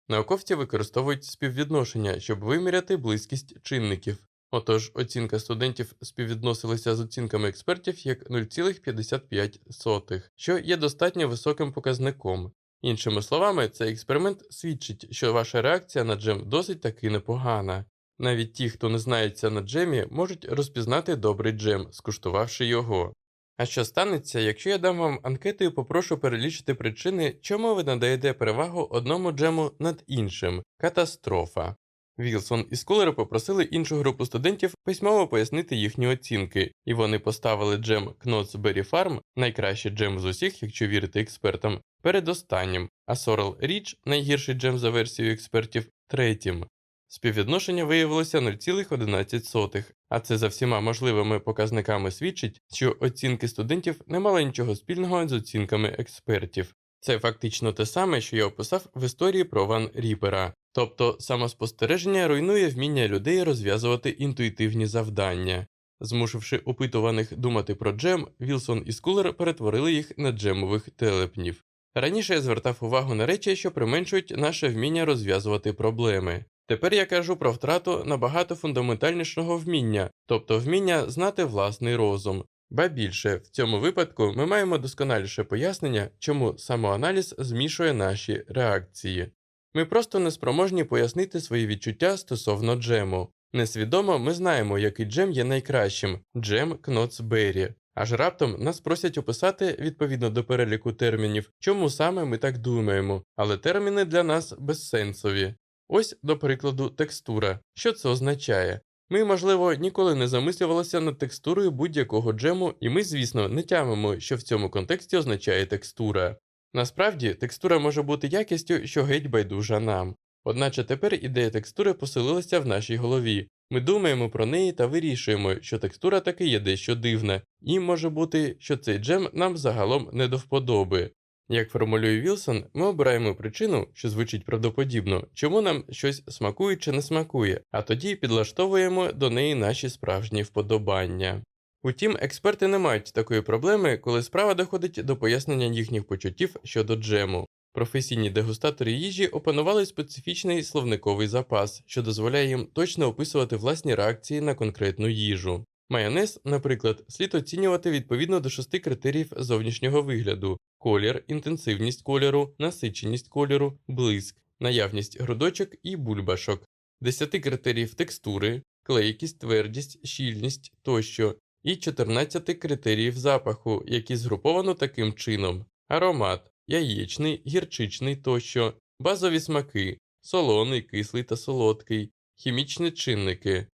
Науковці використовують співвідношення, щоб виміряти близькість чинників. Отож, оцінка студентів співвідносилася з оцінками експертів як 0,55, що є достатньо високим показником. Іншими словами, цей експеримент свідчить, що ваша реакція на джем досить таки непогана. Навіть ті, хто не знається на джемі, можуть розпізнати добрий джем, скуштувавши його. А що станеться, якщо я дам вам анкету і попрошу перелічити причини, чому ви надаєте перевагу одному джему над іншим? Катастрофа. Вілсон і Скулер попросили іншу групу студентів письмово пояснити їхні оцінки, і вони поставили джем Knott's Farm, найкращий джем з усіх, якщо вірити експертам, передостаннім, а Sorrel Ridge, найгірший джем за версією експертів, третім. Співвідношення виявилося 0,11, а це за всіма можливими показниками свідчить, що оцінки студентів не мали нічого спільного з оцінками експертів. Це фактично те саме, що я описав в історії про Ван Ріпера, тобто самоспостереження руйнує вміння людей розв'язувати інтуїтивні завдання. Змушивши опитуваних думати про джем, Вілсон і Скулер перетворили їх на джемових телепнів. Раніше я звертав увагу на речі, що применшують наше вміння розв'язувати проблеми. Тепер я кажу про втрату набагато фундаментальнішого вміння, тобто вміння знати власний розум. Ба більше, в цьому випадку ми маємо досконаліше пояснення, чому самоаналіз змішує наші реакції. Ми просто неспроможні пояснити свої відчуття стосовно джему. Несвідомо ми знаємо, який джем є найкращим джем Кноцбері. Аж раптом нас просять описати відповідно до переліку термінів, чому саме ми так думаємо, але терміни для нас безсенсові. Ось, до прикладу, текстура. Що це означає? Ми, можливо, ніколи не замислювалися над текстурою будь-якого джему, і ми, звісно, не тямимо, що в цьому контексті означає текстура. Насправді, текстура може бути якістю, що геть байдужа нам. Одначе тепер ідея текстури поселилася в нашій голові. Ми думаємо про неї та вирішуємо, що текстура таки є дещо дивна, і може бути, що цей джем нам загалом не до вподоби. Як формулює Вілсон, ми обираємо причину, що звучить правдоподібно, чому нам щось смакує чи не смакує, а тоді підлаштовуємо до неї наші справжні вподобання. Утім, експерти не мають такої проблеми, коли справа доходить до пояснення їхніх почуттів щодо джему. Професійні дегустатори їжі опанували специфічний словниковий запас, що дозволяє їм точно описувати власні реакції на конкретну їжу. Майонез, наприклад, слід оцінювати відповідно до шести критеріїв зовнішнього вигляду: колір, інтенсивність кольору, насиченість кольору, блиск, наявність грудочок і бульбашок, десяти критеріїв текстури, клейкість, твердість, щільність тощо, і 14 критеріїв запаху, які згруповано таким чином: аромат, яєчний, гірчичний тощо, базові смаки, солоний, кислий та солодкий, хімічні чинники.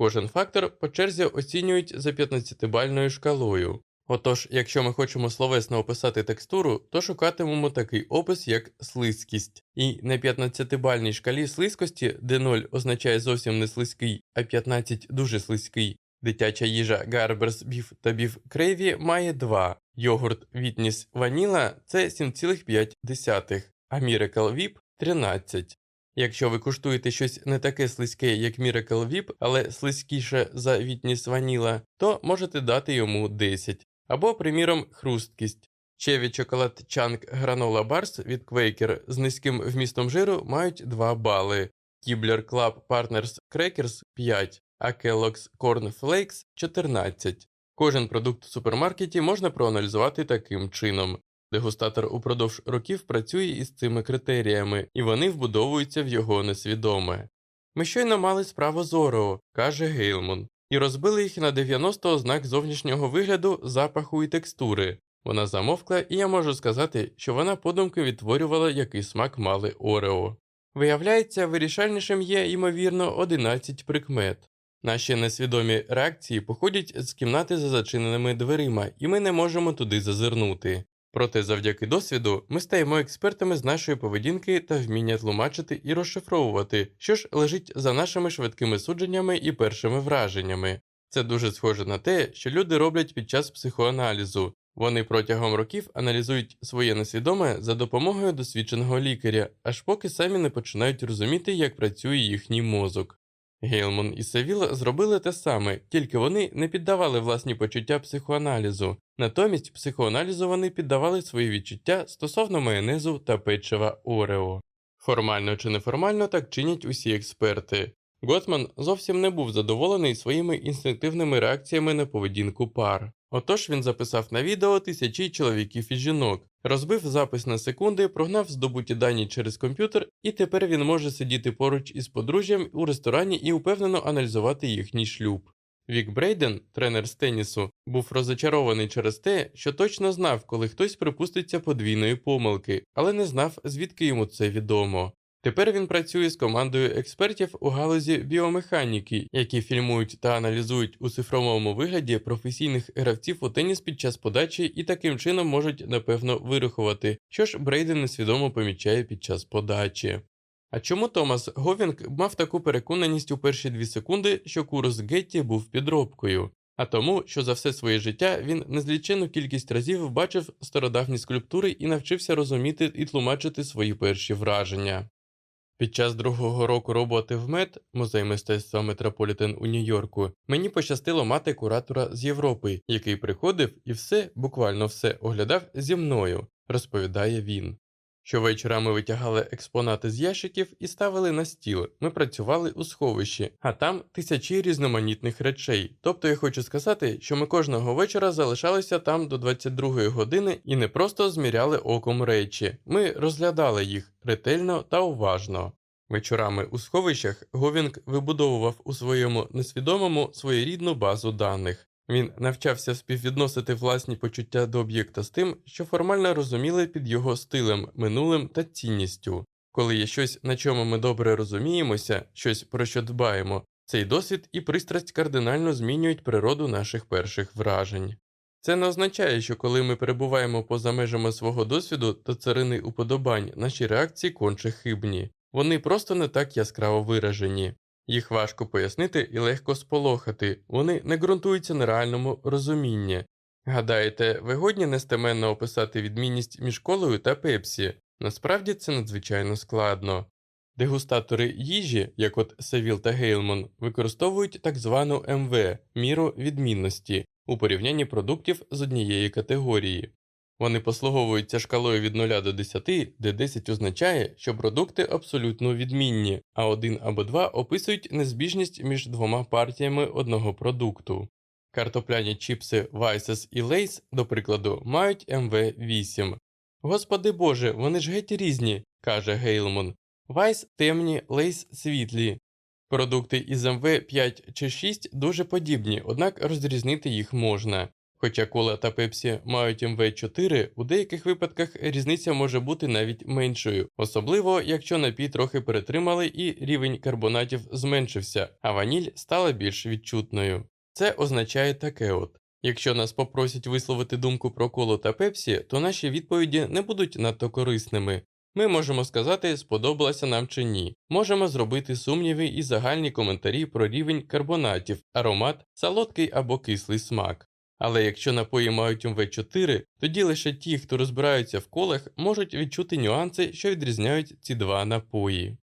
Кожен фактор по черзі оцінюють за 15-бальною шкалою. Отож, якщо ми хочемо словесно описати текстуру, то шукатимемо такий опис, як слизькість, і на 15-бальній шкалі слизькості, де 0 означає зовсім не слизький, а 15 дуже слизький, дитяча їжа Gerber's Beef та Beef Gravy має 2, йогурт Whitney's Vanilla це 7,5, а Miracle Whip – 13. Якщо ви куштуєте щось не таке слизьке, як Miracle Whip, але слизькіше за Whitney's Vanilla, то можете дати йому 10. Або, приміром, хрусткість. Chewy Chocolate Chunk Granola Bars від Quaker з низьким вмістом жиру мають 2 бали, Kibler Club Partners Crackers 5, а Kellogg's Corn Flakes 14. Кожен продукт в супермаркеті можна проаналізувати таким чином. Дегустатор упродовж років працює із цими критеріями, і вони вбудовуються в його несвідоме. Ми щойно мали справу з Орео, каже Гейлмон, і розбили їх на 90 ознак зовнішнього вигляду, запаху і текстури. Вона замовкла, і я можу сказати, що вона подумки відтворювала, який смак мали Орео. Виявляється, вирішальнішим є, ймовірно, 11 прикмет. Наші несвідомі реакції походять з кімнати за зачиненими дверима, і ми не можемо туди зазирнути. Проте, завдяки досвіду, ми стаємо експертами з нашої поведінки та вміння тлумачити і розшифровувати, що ж лежить за нашими швидкими судженнями і першими враженнями. Це дуже схоже на те, що люди роблять під час психоаналізу. Вони протягом років аналізують своє несвідоме за допомогою досвідченого лікаря, аж поки самі не починають розуміти, як працює їхній мозок. Гейлмон і Севіл зробили те саме, тільки вони не піддавали власні почуття психоаналізу, натомість психоаналізу вони піддавали свої відчуття стосовно майонезу та печива Орео. Формально чи неформально так чинять усі експерти. Готман зовсім не був задоволений своїми інстинктивними реакціями на поведінку пар. Отож він записав на відео тисячі чоловіків і жінок, розбив запис на секунди, прогнав здобуті дані через комп'ютер, і тепер він може сидіти поруч із подружжям у ресторані і упевнено аналізувати їхній шлюб. Вік Брейден, тренер з тенісу, був розочарований через те, що точно знав, коли хтось припуститься подвійної помилки, але не знав, звідки йому це відомо. Тепер він працює з командою експертів у галузі біомеханіки, які фільмують та аналізують у цифровому вигляді професійних гравців у теніс під час подачі і таким чином можуть напевно вирахувати, що ж Брейден несвідомо помічає під час подачі. А чому Томас Говінг мав таку переконаність у перші дві секунди, що курс Гетті був підробкою? А тому, що за все своє життя він незлічену кількість разів бачив стародавні скульптури і навчився розуміти і тлумачити свої перші враження. Під час другого року роботи в МЕД, музей мистецтва Метрополітен у Нью-Йорку, мені пощастило мати куратора з Європи, який приходив і все, буквально все оглядав зі мною, розповідає він. Щовечора ми витягали експонати з ящиків і ставили на стіл. Ми працювали у сховищі, а там тисячі різноманітних речей. Тобто я хочу сказати, що ми кожного вечора залишалися там до 22-ї години і не просто зміряли оком речі, ми розглядали їх ретельно та уважно. Вечорами у сховищах Говінг вибудовував у своєму несвідомому своєрідну базу даних. Він навчався співвідносити власні почуття до об'єкта з тим, що формально розуміли під його стилем, минулим та цінністю. Коли є щось, на чому ми добре розуміємося, щось про що дбаємо, цей досвід і пристрасть кардинально змінюють природу наших перших вражень. Це не означає, що коли ми перебуваємо поза межами свого досвіду та царини уподобань, наші реакції конче хибні, вони просто не так яскраво виражені. Їх важко пояснити і легко сполохати, вони не ґрунтуються на реальному розумінні. Гадаєте, ви годні нестеменно описати відмінність між колою та пепсі? Насправді це надзвичайно складно. Дегустатори їжі, як от Севіл та Гейлмон, використовують так звану МВ міру відмінності у порівнянні продуктів з однієї категорії. Вони послуговуються шкалою від 0 до 10, де 10 означає, що продукти абсолютно відмінні, а 1 або 2 описують незбіжність між двома партіями одного продукту. Картопляні чіпси Wise's і Lay's, до прикладу, мають МВ8. Господи Боже, вони ж геть різні, каже Гейлмон. Wise темні, Lay's світлі. Продукти із МВ 5 чи 6 дуже подібні, однак розрізнити їх можна. Хоча кола та пепсі мають МВ4, у деяких випадках різниця може бути навіть меншою, особливо якщо напій трохи перетримали і рівень карбонатів зменшився, а ваніль стала більш відчутною. Це означає таке от. Якщо нас попросять висловити думку про коло та пепсі, то наші відповіді не будуть надто корисними. Ми можемо сказати, сподобалося нам чи ні. Можемо зробити сумніви і загальні коментарі про рівень карбонатів, аромат, солодкий або кислий смак. Але якщо напої мають МВ4, тоді лише ті, хто розбираються в колах, можуть відчути нюанси, що відрізняють ці два напої.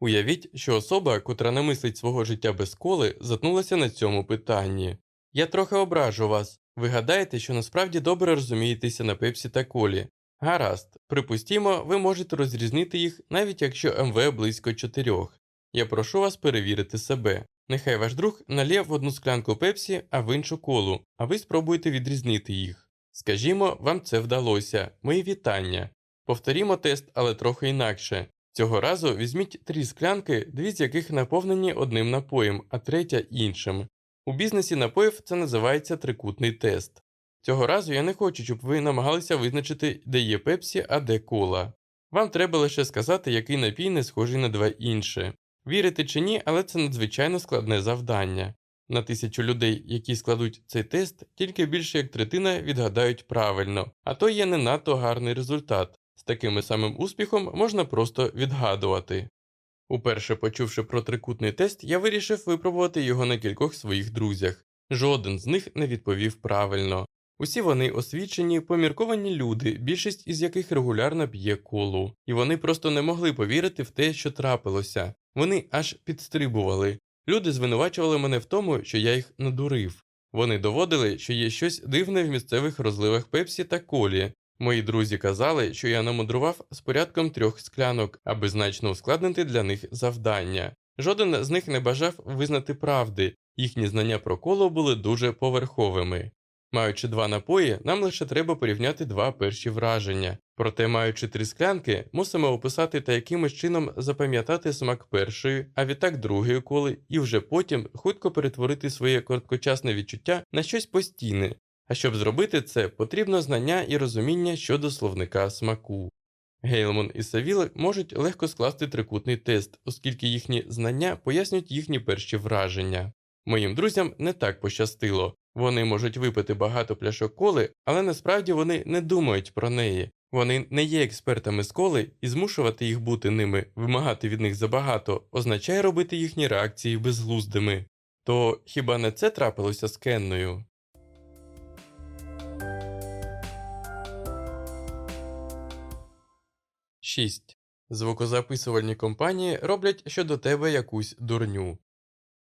Уявіть, що особа, котра не мислить свого життя без коли, затнулася на цьому питанні. Я трохи ображу вас. Ви гадаєте, що насправді добре розумієтеся на пепсі та колі. Гаразд, припустімо, ви можете розрізнити їх, навіть якщо МВ близько чотирьох. Я прошу вас перевірити себе. Нехай ваш друг налє в одну склянку пепсі, а в іншу колу, а ви спробуєте відрізнити їх. Скажімо, вам це вдалося. Мої вітання. Повторімо тест, але трохи інакше. Цього разу візьміть три склянки, дві з яких наповнені одним напоєм, а третя іншим. У бізнесі напоїв це називається трикутний тест. Цього разу я не хочу, щоб ви намагалися визначити, де є пепсі, а де кола. Вам треба лише сказати, який напій не схожий на два інші. Вірите чи ні, але це надзвичайно складне завдання. На тисячу людей, які складуть цей тест, тільки більше як третина відгадають правильно, а то є не надто гарний результат. З таким самим успіхом можна просто відгадувати. Уперше почувши про трикутний тест, я вирішив випробувати його на кількох своїх друзях. Жоден з них не відповів правильно. Усі вони освічені, помірковані люди, більшість із яких регулярно п'є колу, і вони просто не могли повірити в те, що трапилося. Вони аж підстрибували. Люди звинувачували мене в тому, що я їх надурив. Вони доводили, що є щось дивне в місцевих розливах пепсі та колі. Мої друзі казали, що я намудрував з порядком трьох склянок, аби значно ускладнити для них завдання. Жоден з них не бажав визнати правди, їхні знання про коло були дуже поверховими. Маючи два напої, нам лише треба порівняти два перші враження. Проте, маючи три склянки, мусимо описати та якимось чином запам'ятати смак першої, а відтак другої коли, і вже потім хутко перетворити своє короткочасне відчуття на щось постійне. А щоб зробити це, потрібно знання і розуміння щодо словника смаку. Гейлмон і Савіл можуть легко скласти трикутний тест, оскільки їхні знання пояснюють їхні перші враження. Моїм друзям не так пощастило. Вони можуть випити багато пляшок коли, але насправді вони не думають про неї. Вони не є експертами з коли, і змушувати їх бути ними, вимагати від них забагато, означає робити їхні реакції безглуздими. То хіба не це трапилося з Кенною? Звукозаписувальні компанії роблять щодо тебе якусь дурню.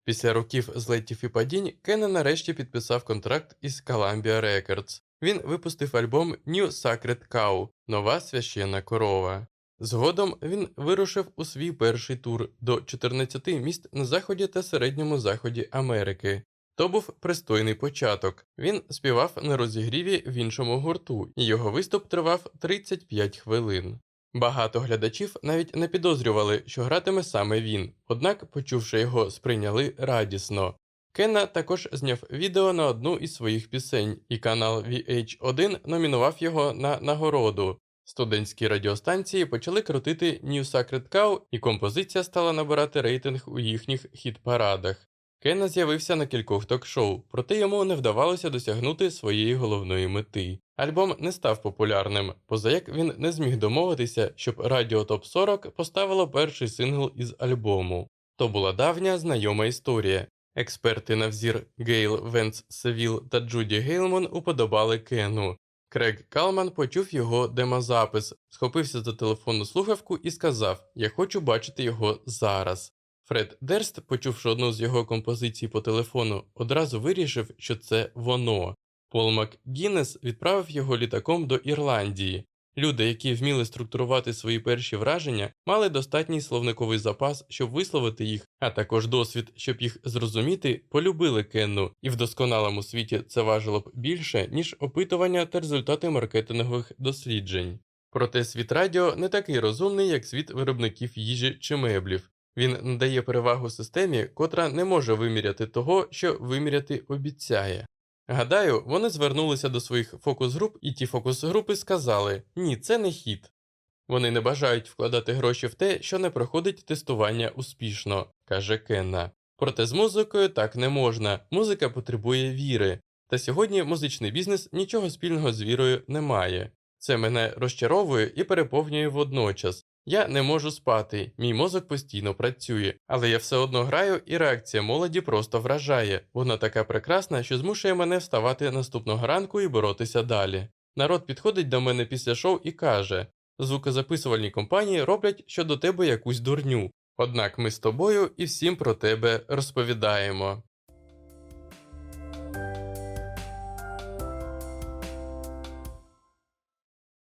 Після років злетів і падінь Кенна нарешті підписав контракт із Columbia Records. Він випустив альбом New Sacred Cow Нова священна корова. Згодом він вирушив у свій перший тур до 14 міст на заході та середньому заході Америки. То був пристойний початок. Він співав на розігріві в іншому гурту, і його виступ тривав 35 хвилин. Багато глядачів навіть не підозрювали, що гратиме саме він, однак, почувши його, сприйняли радісно. Кенна також зняв відео на одну із своїх пісень, і канал VH1 номінував його на нагороду. Студентські радіостанції почали крутити New Sacred Cow, і композиція стала набирати рейтинг у їхніх хіт-парадах. Кенна з'явився на кількох ток-шоу, проте йому не вдавалося досягнути своєї головної мети. Альбом не став популярним, позаяк він не зміг домовитися, щоб Радіо Топ 40 поставило перший сингл із альбому. То була давня знайома історія. Експерти на взірець Гейл Венс Севіл та Джуді Гейлмон уподобали Кену. Крег Калман почув його демозапис, схопився за телефонну слухавку і сказав: Я хочу бачити його зараз. Фред Дерст, почувши одну з його композицій по телефону, одразу вирішив, що це воно. Пол МакГіннес відправив його літаком до Ірландії. Люди, які вміли структурувати свої перші враження, мали достатній словниковий запас, щоб висловити їх, а також досвід, щоб їх зрозуміти, полюбили Кенну, і в досконалому світі це важило б більше, ніж опитування та результати маркетингових досліджень. Проте світ радіо не такий розумний, як світ виробників їжі чи меблів. Він надає перевагу системі, котра не може виміряти того, що виміряти обіцяє. Гадаю, вони звернулися до своїх фокус-груп, і ті фокус-групи сказали: ні, це не хід. Вони не бажають вкладати гроші в те, що не проходить тестування успішно, каже Кенна. Проте з музикою так не можна, музика потребує віри. Та сьогодні музичний бізнес нічого спільного з вірою не має. Це мене розчаровує і переповнює водночас. Я не можу спати, мій мозок постійно працює, але я все одно граю, і реакція молоді просто вражає. Вона така прекрасна, що змушує мене вставати наступного ранку і боротися далі. Народ підходить до мене після шоу і каже: звукозаписувальні компанії роблять щодо тебе якусь дурню. Однак ми з тобою і всім про тебе розповідаємо.